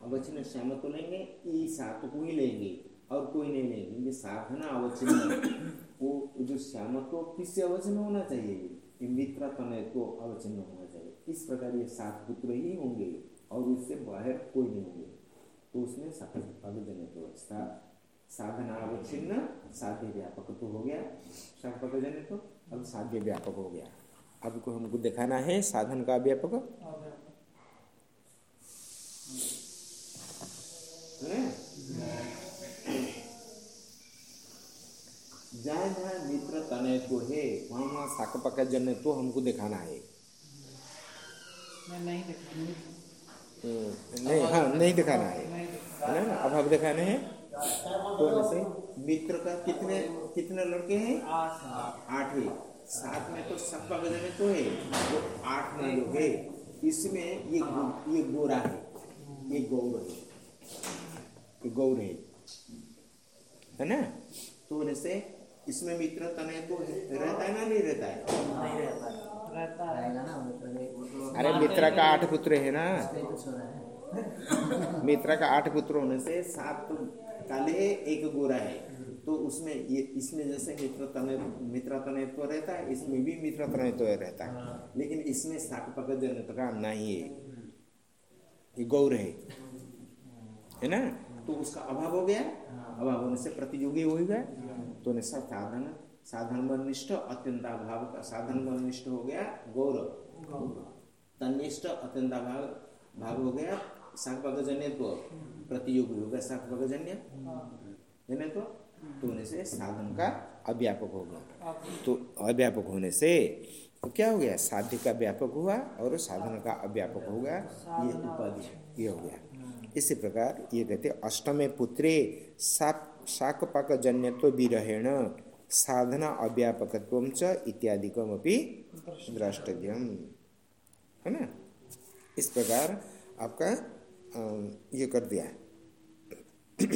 अवच्छिन्न श्याम तो लेंगे ये सात को ही लेंगे और कोई नहीं लेंगे। ये साधना अवच्छिन्न वो जो श्यामत्व किससे अवच्छिन्न होना चाहिए? ये मित्र तनयत्व अवच्छिन्न होना चाहिए। इस प्रकार ये सात पुत्र ही होंगे और उससे बाहर कोई नहीं होंगे। तो उसमें साधजन्य सा, साधना अवच्छिन्न साध्य व्यापक तो हो गया जन्य तो अब साध्य व्यापक हो गया। अब को हमको दिखाना है साधन का व्यापक। जहाँ जहाँ मित्र तनय तो है वहाँ वहाँ साक पका जन्य तो हमको दिखाना है। मैं नहीं हम्म, नहीं हाँ नहीं दिखाना है। है ना? अभाव दिखाने हैं? तो जैसे मित्र का कितने कितने लड़के हैं? आठ। है साथ में तो सबका वज़न तो है। वो आठ में लोग है। इसमें ये गो- ये गोरा है। ये गौर है। ये गौर है। है ना? तो जैसे इसमें मित्र तने तो रहता है ना नहीं रहता है? नहीं रहता है। रहता है। अरे मित्र का आठ पुत्र है ना? मित्र का आठ पुत्र होने से सात तो काले है एक गोरा है। तो उसमें ये इसमें जैसे मित्र तने मित्र तने तो रहता है इसमें भी मित्र तने तो रहता है। लेकिन इसमें साक पकड़ का नहीं है। ये गौर है। है ना? तो उसका अभाव हो गया। अभाव होने से प्रतियोगी हो गया। तो निश्चय साधन साधन वनिष्ठ अत्यंताभाव का साधन वनिष्ठ हो गया गौर। तनिष्ठ अत्यंताभाव भाव हो गया साकपगजन्य तो। प्रतियोगी हो गया साकपगजन्य है तो? तो होने से साधन का अव्यापक हो गया। तो अव्यापक होने से तो क्या हो गया? साध्य का व्यापक हुआ और साधन का अव्यापक हो गया। ये उपाधि ये हो गया। इसी प्रकार ये कहते अष्टमे पुत्रे शाक पाक जन्यत्व विरहेण साधना अव्यापकत्व च इत्यादिकमपि द्रष्टव्यम। है ना? इस प्रकार आपका ये कर दिया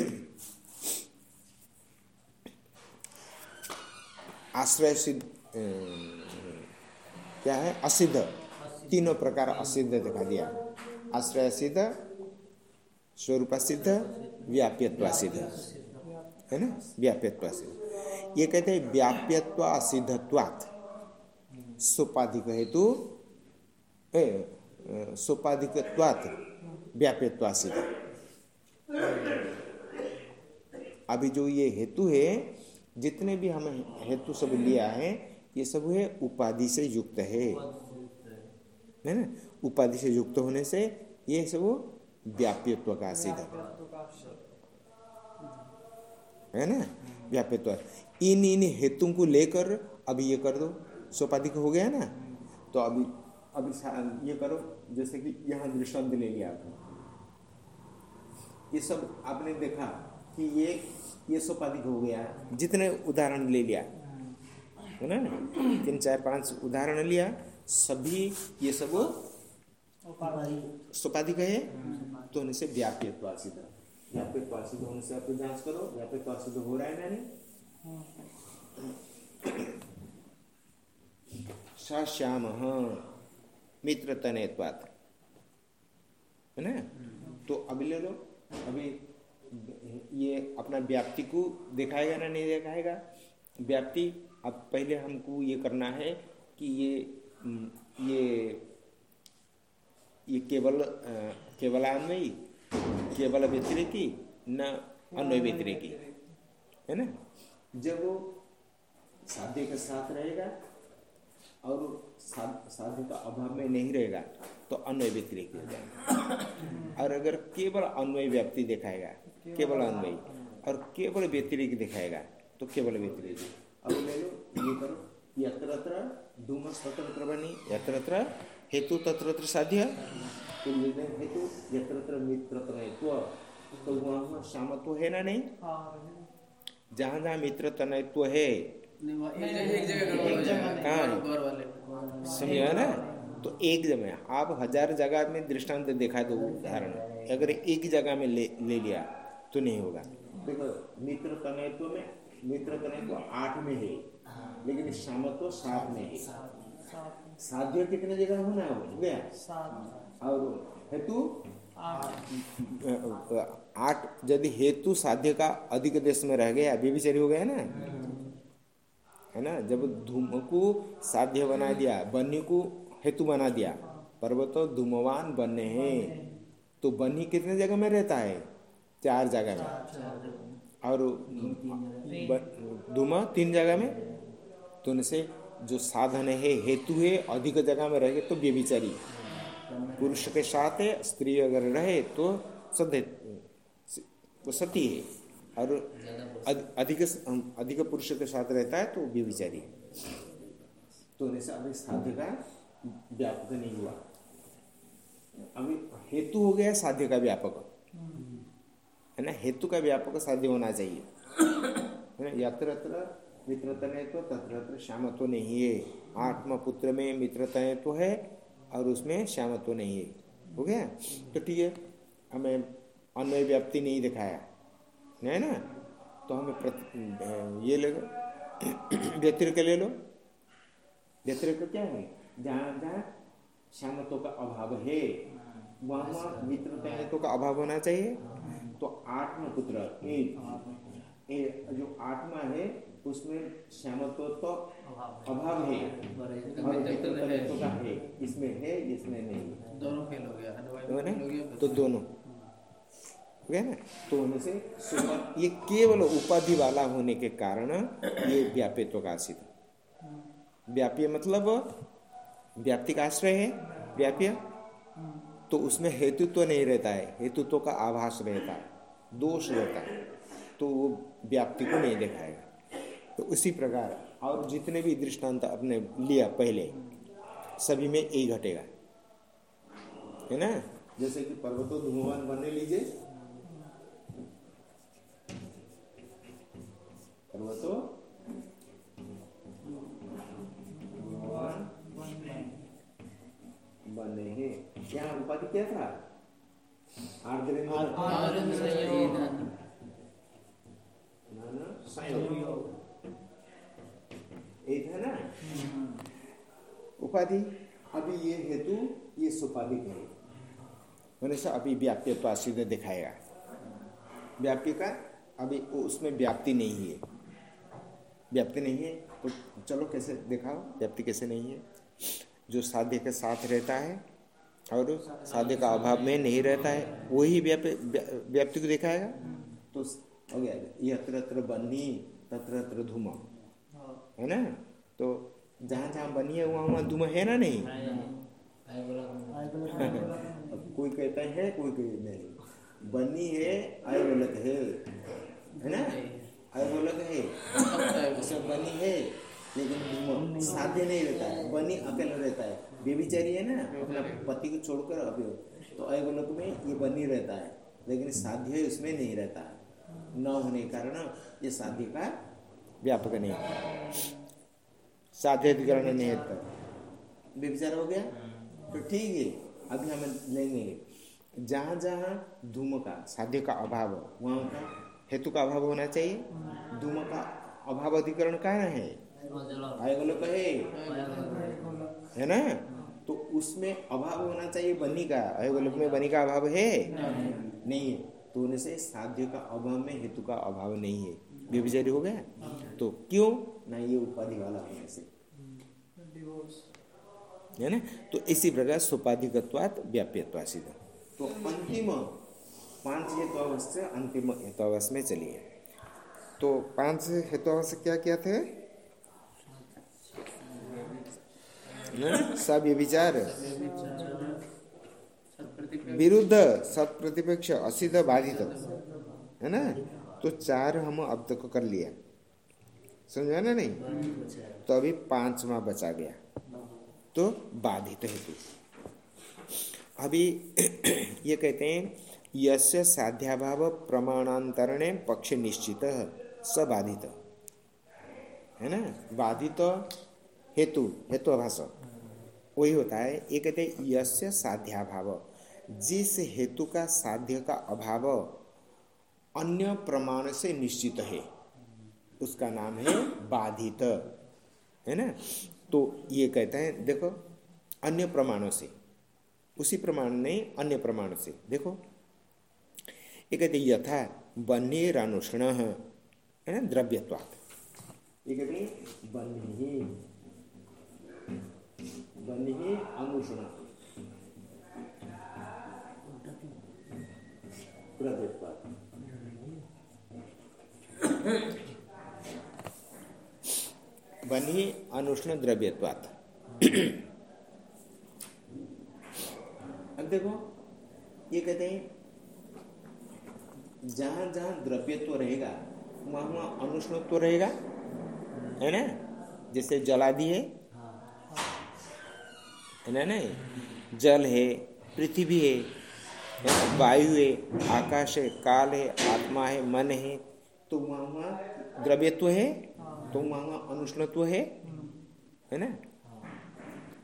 आश्रय सिद्ध क्या है? असिद्ध। तीनों प्रकार असिद्ध दिखा दिया। आश्रय सिद्ध स्वरूप सिद्ध व्याप्यत्व सिद्ध है ना? व्याप्यत्व सिद्ध ये कहते हैं व्याप्यत्व असिद्धत्वात् सोपाधिक हेतु सोपाधिकत्वात् व्याप्यत्व सिद्ध अभी जो ये हेतु है, जितने भी हमें हेतु सब लिया है, ये सब है उपाधि से युक्त है। है ना? उपाधि से युक्त होने से ये सब व्याप्यत्व का सिद्ध। है ना? व्याप्यत्व। इन इन हेतु को लेकर अभी ये कर दो। सोपाधिक हो गया ना? तो अभी अभी ये करो, जैसे कि यहाँ दृष्टांत ले लिया आपने। ये सब आपने देखा। कि ये ये सोपाधिक हो गया। जितने उदाहरण ले लिया। है ना? तीन, चार, पाँच उदाहरण लिया, सभी ये सब सोपाधिक है। तो उनसे व्याप्यत्व सिद्ध व्याप्यत्व सिद्ध होने से आप जाँच करो व्याप्यत्व सिद्ध हो रहा है नहीं? स श्याम मित्र तनेत्वात है ना? तो अभी ले लो। अभी ये अपना व्याप्ति को दिखाएगा ना नहीं दिखाएगा? व्याप्ति अब पहले हमको ये करना है कि ये ये ये केवल केवलान्वयी केवल व्यतिरेकी न अन्वय व्यतिरेकी है ना? जब वो साध्य के साथ रहेगा और साध्य का अभाव में नहीं रहेगा तो अन्वय व्यतिरेक हो जाएगा। और अगर केवल अन्वय व्याप्ति दिखाएगा केवल अन्वय। और केवल व्यतिरेक दिखाएगा तो केवल व्यतिरेक अब ले लो ये करो यत्र तत्र धूमस तत्र तत्र बनी यत्र हेतु तत्र तत्र साध्य। तो हेतु यत्र तनयत्व तो वहाँ सामत्व है ना नहीं? जहाँ जहाँ मित्र तनयत्व है। गड़बड़ हो जाएगा। हाँ। समझा ना? तो एक जगह आप हज़ार जगह में दृष्टांत दिखा दो उदाहरण। अगर एक जगह में ले ले लिया तो नहीं होगा। देखो मित्र तनयत्व में मित्र तनयत्व आठ में है। लेकिन सामत्व सात में है। साध्य कितने जगह होना है? हो गया? और हेतु? आठ। आठ यदि हेतु साध्य का अधिक देश में रह गया व्यभिचारी हो गया ना? है ना? जब धूम को साध्य बना दिया बन्नी को हेतु बना दिया पर्वत धूमवान बने हैं। तो बन्नी कितने जगह में रहता है? चार जगह में। और धूम तीन जगह में? तो उनसे जो साधन है हेतु है अधिक जगह में रहे तो व्यभिचारी। पुरुष के साथ है स्त्री अगर रहे तो सद वो सती है। और अधिक अधिक पुरुष के साथ रहता है तो व्यभिचारी है। तो जैसे अभी साध्य का व्यापक नहीं हुआ। अभी हेतु हो गया साध्य का व्यापक। है ना? हेतु का व्यापक साध्य होना चाहिए। है ना? यत्र यत्र मित्रतने तो तत्र तत्र श्यामत्व नहीं है। आत्मपुत्र में मित्रतने तो है और उसमें श्यामत्व नहीं है। हो गया? तो ठीक है हमें अन्वय व्याप्ति नहीं दिखाया। है ना? तो हमें प्रत, ये ले लो। व्यतिरिक ले लो। व्यतिरिक क्या है? जहाँ जहाँ श्यामत्व का अभाव है वहाँ वहाँ मित्रतत्व का अभाव होना चाहिए। तो आत्मपुत्र एक जो आत्मा है उसमें श्यामत्व तो अभाव है। है। इसमें है इसमें नहीं। दोनों फेल हो गया। है ना हो गया तो दोनों। हो। गया ना? तो होने से ये केवल उपाधि वाला होने के कारण ये व्यापित्व का आश्रित व्याप्य मतलब व्याप्ति का आश्रय है? व्याप्य? तो उसमें हेतुत्व तो नहीं रहता है। हेतुत्व तो का आभास रहता है। दोष रहता है। तो वो व्याप्ति को नहीं दिखाएगा। तो उसी प्रकार और जितने भी दृष्टांत अपने लिया पहले, सभी में यही घटेगा। है ना? जैसे कि पर्वतो धूमवान बनने लीजिए। पर्वतो। बने हैं यहाँ उपाधि क्या था? संयोग ना उपाधि। अभी ये हेतु ये सुपाधिक है। मैंने से अभी व्याप्य तो सिद्ध दिखाएगा व्याप्य का अभी उसमें व्याप्ति नहीं है। व्याप्ति नहीं है? तो चलो कैसे दिखाओ? व्याप्ति कैसे नहीं है? जो साध्य के साथ रहता है और साध्य का अभाव में नहीं रहता है वही व्याप्ति को दिखाएगा तो हो गया यत्र यत्र बन्ही तत्र तत्र धूम। है। ना? तो जहाँ जहाँ बनी है वहाँ वहाँ धूम है ना नहीं? अब कोई कहता है कोई कहता नहीं। बनी है आय बोलत है। है ना? आय बोलत है। सब बनी है। लेकिन साध्य नहीं रहता है, बनी अकेला रहता है। बेबिचारी है ना, अपना पति को छोड़कर अभी तो आय गोलक में ये बनी रहता है, लेकिन साध्य उसमें नहीं रहता है। न होने के कारण ये साध्य का व्यापक नहीं साध्य अधिकरण नहीं है। बेबिचार हो गया? तो ठीक है, अभी हम लेंगे। जहाँ जहाँ धूम का, साध्य का अभाव, वहाँ का हेतु का अभाव होना चाहिए। धूम का अभाव अधिकरण कारण है? आयगोलोक है। है ना? तो उसमें अभाव होना चाहिए बनी का। आयगोलोक में बनी का अभाव है? नहीं है। तो होने से साध्य का अभाव में हेतु का अभाव नहीं है। व्यभिचारी हो गया? तो क्यों? ना ये उपाधि वाला होने से। है ना? तो इसी प्रकार सोपाधिकत्वात व्याप्यत्वा सिद्ध तो अंतिम, पाँच हेतुअवश्य से अंतिम हेतुअवश्य में चलिए। तो पाँच हेतुअवश्य क्या क्या थे? सब ये विचार विरुद्ध सत प्रतिपक्ष असिद्ध बाधित। है ना? तो चार हम अब तक कर लिया। समझा ना नहीं? तो अभी पांचवा बचा गया। तो बाधित हेतु। अभी ये कहते हैं, यस्य साध्याभाव प्रमाणांतरणे पक्ष निश्चित सबाधित है ना? बाधित हेतु हेतुभाष वही होता है, ये कहते हैं यस्य साध्याभाव। जिस हेतु का साध्य का अभाव अन्य प्रमाण से निश्चित है, उसका नाम है बाधित, है ना? तो ये कहते हैं, देखो, अन्य प्रमाणों से, उसी प्रमाण नहीं अन्य प्रमाण से, देखो। ये कहते यथा बन्हीरानुष्ण है ना? द्रव्यत्वात्। ये कहते बन्ही बन्ही अनुष्ण बन्ही अनुष्ण द्रव्यत्वात् अब देखो ये कहते हैं जहाँ जहाँ द्रव्यत्व रहेगा वहाँ वहाँ अनुष्णत्व रहेगा है ना जैसे जलादि है है ना? नहीं जल है पृथ्वी है वायु है आकाश है काल है आत्मा है मन है। तो वहाँ वहाँ द्रव्यत्व है तो वहाँ वहाँ अनुष्णत्व है है ना?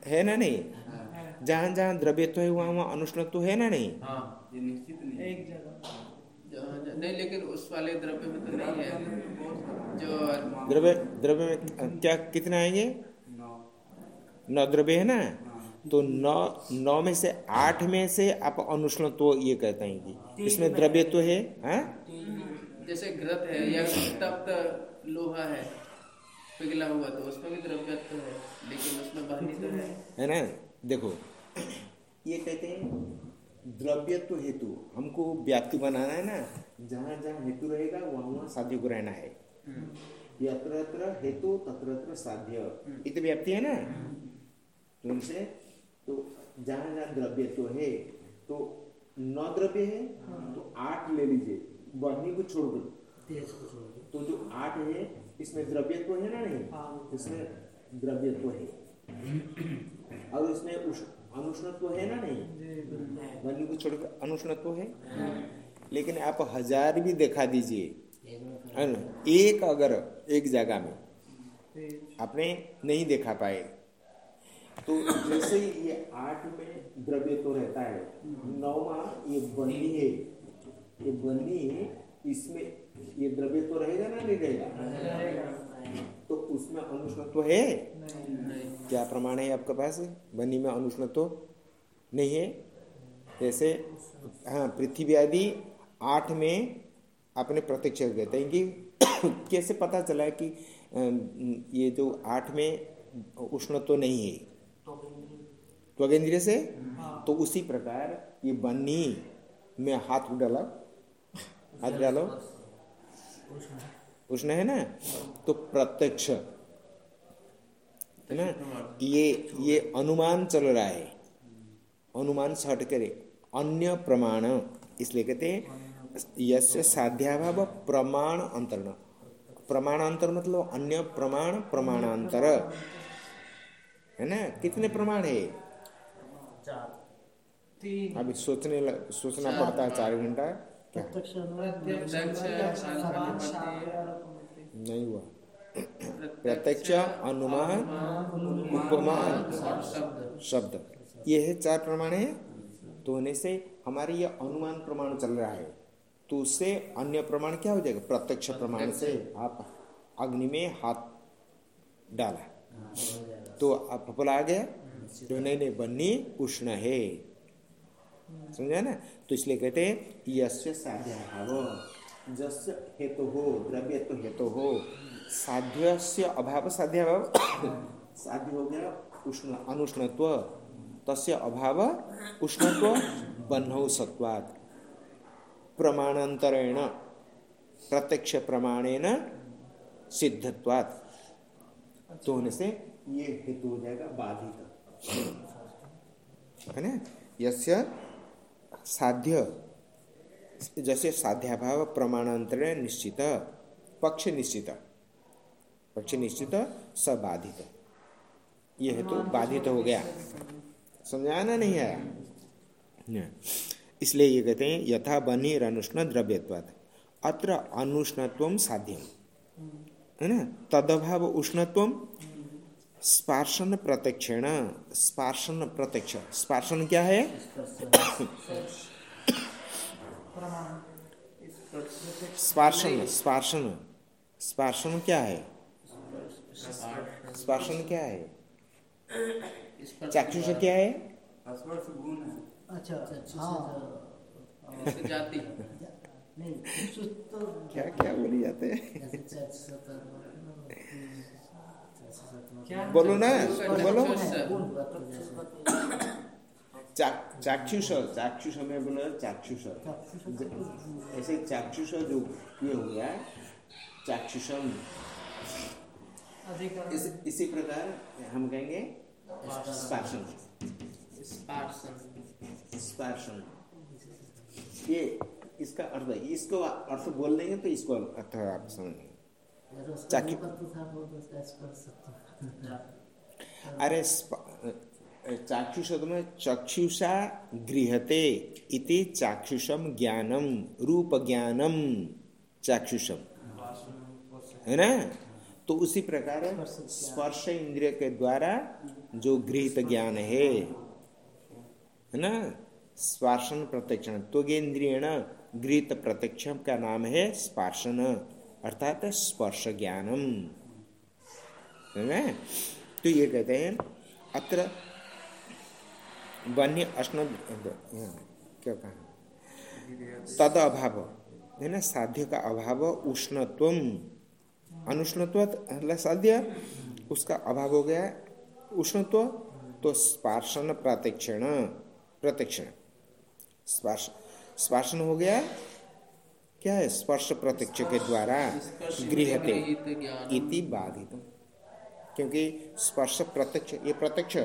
है ना नहीं? जहाँ जहाँ द्रव्यत्व है वहाँ वहाँ अनुष्णत्व है ना नहीं? हाँ ये निश्चित नहीं एक जगह। नहीं लेकिन उस वाले द्रव्य में तो नहीं है। जो द्रव्य द्रव्य में क्या कितना आएँगे? नौ। नौ द्रव्य है ना? हाँ। तो नौ नौ में से आठ में से आप अनुष्णत्व ये कहते हैं कि इसमें द्रव्यत्व है हाँ? जैसे घृत है या तप्त लोहा है पिघला हुआ तो उसमें भी द्रव्यत्व है लेकिन उसमें बहनी तो है। है ना? देखो ये कहते हैं द्रव्यत्व हेतु। हमको व्याप्ति बनाना है ना? जहाँ जहाँ हेतु रहेगा वहाँ वहाँ साध्य को रहना है। यत्र यत्र हेतु तत्र साध्य। ये तो व्याप्ति है ना? तो उनसे तो जहाँ जहाँ तो है तो नौ द्रव्य है तो आठ ले लीजिए। बढ़नी को छोड़ दो। तो जो आठ है इसमें द्रव्यत्व है ना नहीं? इसमें द्रव्यत्व है। और इसमें अनुष्णत्व है ना नहीं? ध्वनि को छोड़कर अनुष्णत्व है? लेकिन आप हज़ार भी दिखा दीजिए। एक अगर एक जगह में आपने नहीं देखा पाए तो जैसे ही ये आठ में द्रव्य तो रहता है, नौवा ये बन्नी है। ये बन्नी इसमें ये द्रव्य तो रहेगा ना, नहीं रहेगा? तो उसमें अनुष्णत्व है? क्या प्रमाण है आपके पास? बनी में अनुष्णत्व नहीं है? जैसे हाँ पृथ्वी आदि आठ में आपने प्रत्यक्ष कहते हैं कि कैसे पता चला कि ये जो आठ में उष्णत्व नहीं है? त्वगेंद्रिय से? तो उसी प्रकार ये बन्नी में हाथ डाला हाथ डालो उष्ण है ना? तो प्रत्यक्ष। है ना? ये ये अनुमान चल रहा है। अनुमान से हट करे। अन्य प्रमाण इसलिए कहते हैं यस्य साध्याभाव प्रमाण अंतरण। प्रमाणांतर मतलब अन्य प्रमाण प्रमाणांतर। है ना? कितने प्रमाण है? तीन। अभी सोचने लग, सोचना पड़ता है चार घंटा। नहीं हुआ। प्रत्यक्ष अनुमान उपमान शब्द। शब्द। ये है चार प्रमाण है। तो होने से हमारे ये अनुमान प्रमाण चल रहा है। तो उससे अन्य प्रमाण क्या हो जाएगा? प्रत्यक्ष प्रमाण से आप अग्नि में हाथ डाला। तो आप फफला आ गया। तो नहीं नहीं बन्नी उष्ण है। समझा ना? तो इसलिए कहते हैं, यस्य साध्याभाव, जस्य हेतु हो द्रव्य तो हेतु। हो साध्य से अभाव, साध्याभाव? साध्य हो गया उष्ण, अनुष्णत्व। तस्य अभाव, उष्णत्व बन्हौ सत्वात् प्रमाणांतरेण प्रत्यक्ष प्रमाणेन सिद्धत्वात्। तो होने से ये हेतु हो जाएगा बाधित। है ना? यस्य साध्य। जैसे साध्याभाव प्रमाणांतरण निश्चित। पक्ष निश्चित। पक्ष निश्चित सबाधित ये हेतु बाधित हो गया। समझाना नहीं आया? इसलिए ये कहते हैं, यथा बनीर अनुष्ण द्रव्यत्वात्। अत्र अनुष्णत्व साध्यम है ना? तदभाव उष्णत्व स्पार्शन प्रत्यक्षेण स्पार्शन प्रत्यक्ष। स्पार्शन क्या है? स्पार्शन स्पार्शन। स्पार्शन क्या है? स्पार्शन क्या है? चाक्षुष क्या है? अच्छा हाँ। क्या क्या बोली जाते हैं? बोलो ना बोलो। चा- चाक्षुष चाक्षुष में बोलो चाक्षुष। ऐसे चाक्षुष जो ये हो गया चाक्षुषम। इस, इसी प्रकार हम कहेंगे स्पार्शन। स्पार्शन। स्पार्शन। ये इसका अर्थ है इसको अर्थ बोल देंगे तो इसको अर्थ आप समझेंगे चाकी अरे स्प- चाक्षुष में चक्षुषा गृहते इति चाक्षुषम ज्ञानम रूप ज्ञानम चाक्षुषम है ना? तो उसी प्रकार स्पर्श इंद्रिय के द्वारा जो गृहित ज्ञान है है ना? स्पर्शन प्रत्यक्षण। त्वगेन्द्रियण गृहित प्रत्यक्षम का नाम है स्पर्शन, अर्थात स्पर्श ज्ञानम। है? तो ये कहते हैं अत्र वन्य अष्ण क्या कहा? तद अभाव है ना? साध्य का अभाव उष्णत्व। अनुष्णत्व साध्य उसका अभाव हो गया। उष्णत्व तो स्पार्शन प्रत्यक्षण प्रत्यक्षण। स्पर्श स्पर्शन हो गया क्या है? स्पर्श प्रत्यक्ष के द्वारा गृहते। इति बाधित क्योंकि स्पर्श प्रत्यक्ष, ये प्रत्यक्ष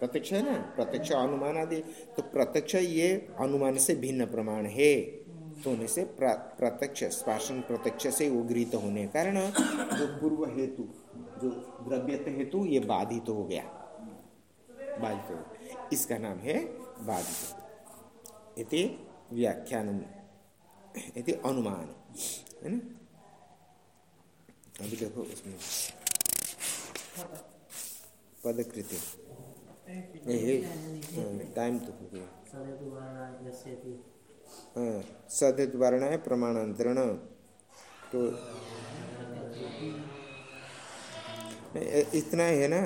प्रत्यक्ष है ना? प्रत्यक्ष अनुमान आदि। तो प्रत्यक्ष ये अनुमान से भिन्न प्रमाण है। तो होने से प्रत्यक्ष, स्पर्शन प्रत्यक्ष से वो गृहित होने कारण जो पूर्व हेतु, जो द्रव्य हेतु, ये बाधित हो गया। बाधित हो गया। इसका नाम है बाधित। इति व्याख्यान इति अनुमान। है ना? अभी देखो उसमें। पदकृति। टाइम तो हो गया। सदित वर्ण है प्रमाणांतरण। तो इतना है ना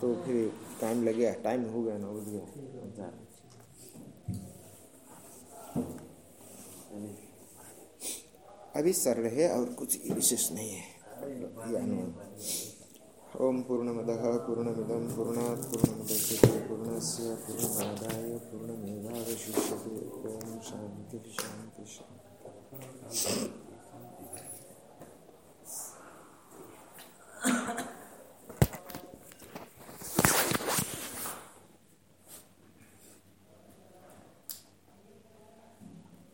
तो फिर टाइम लग गया टाइम हो गया ना उठ गया। अभी सरल है और कुछ विशेष नहीं है। ओम पूर्णमद पूर्णमद पूर्णा पूर्णमुदच्य पूर्णस पूर्णमादाय पूर्णमेवावशिष्य ओम शांति शांति शांति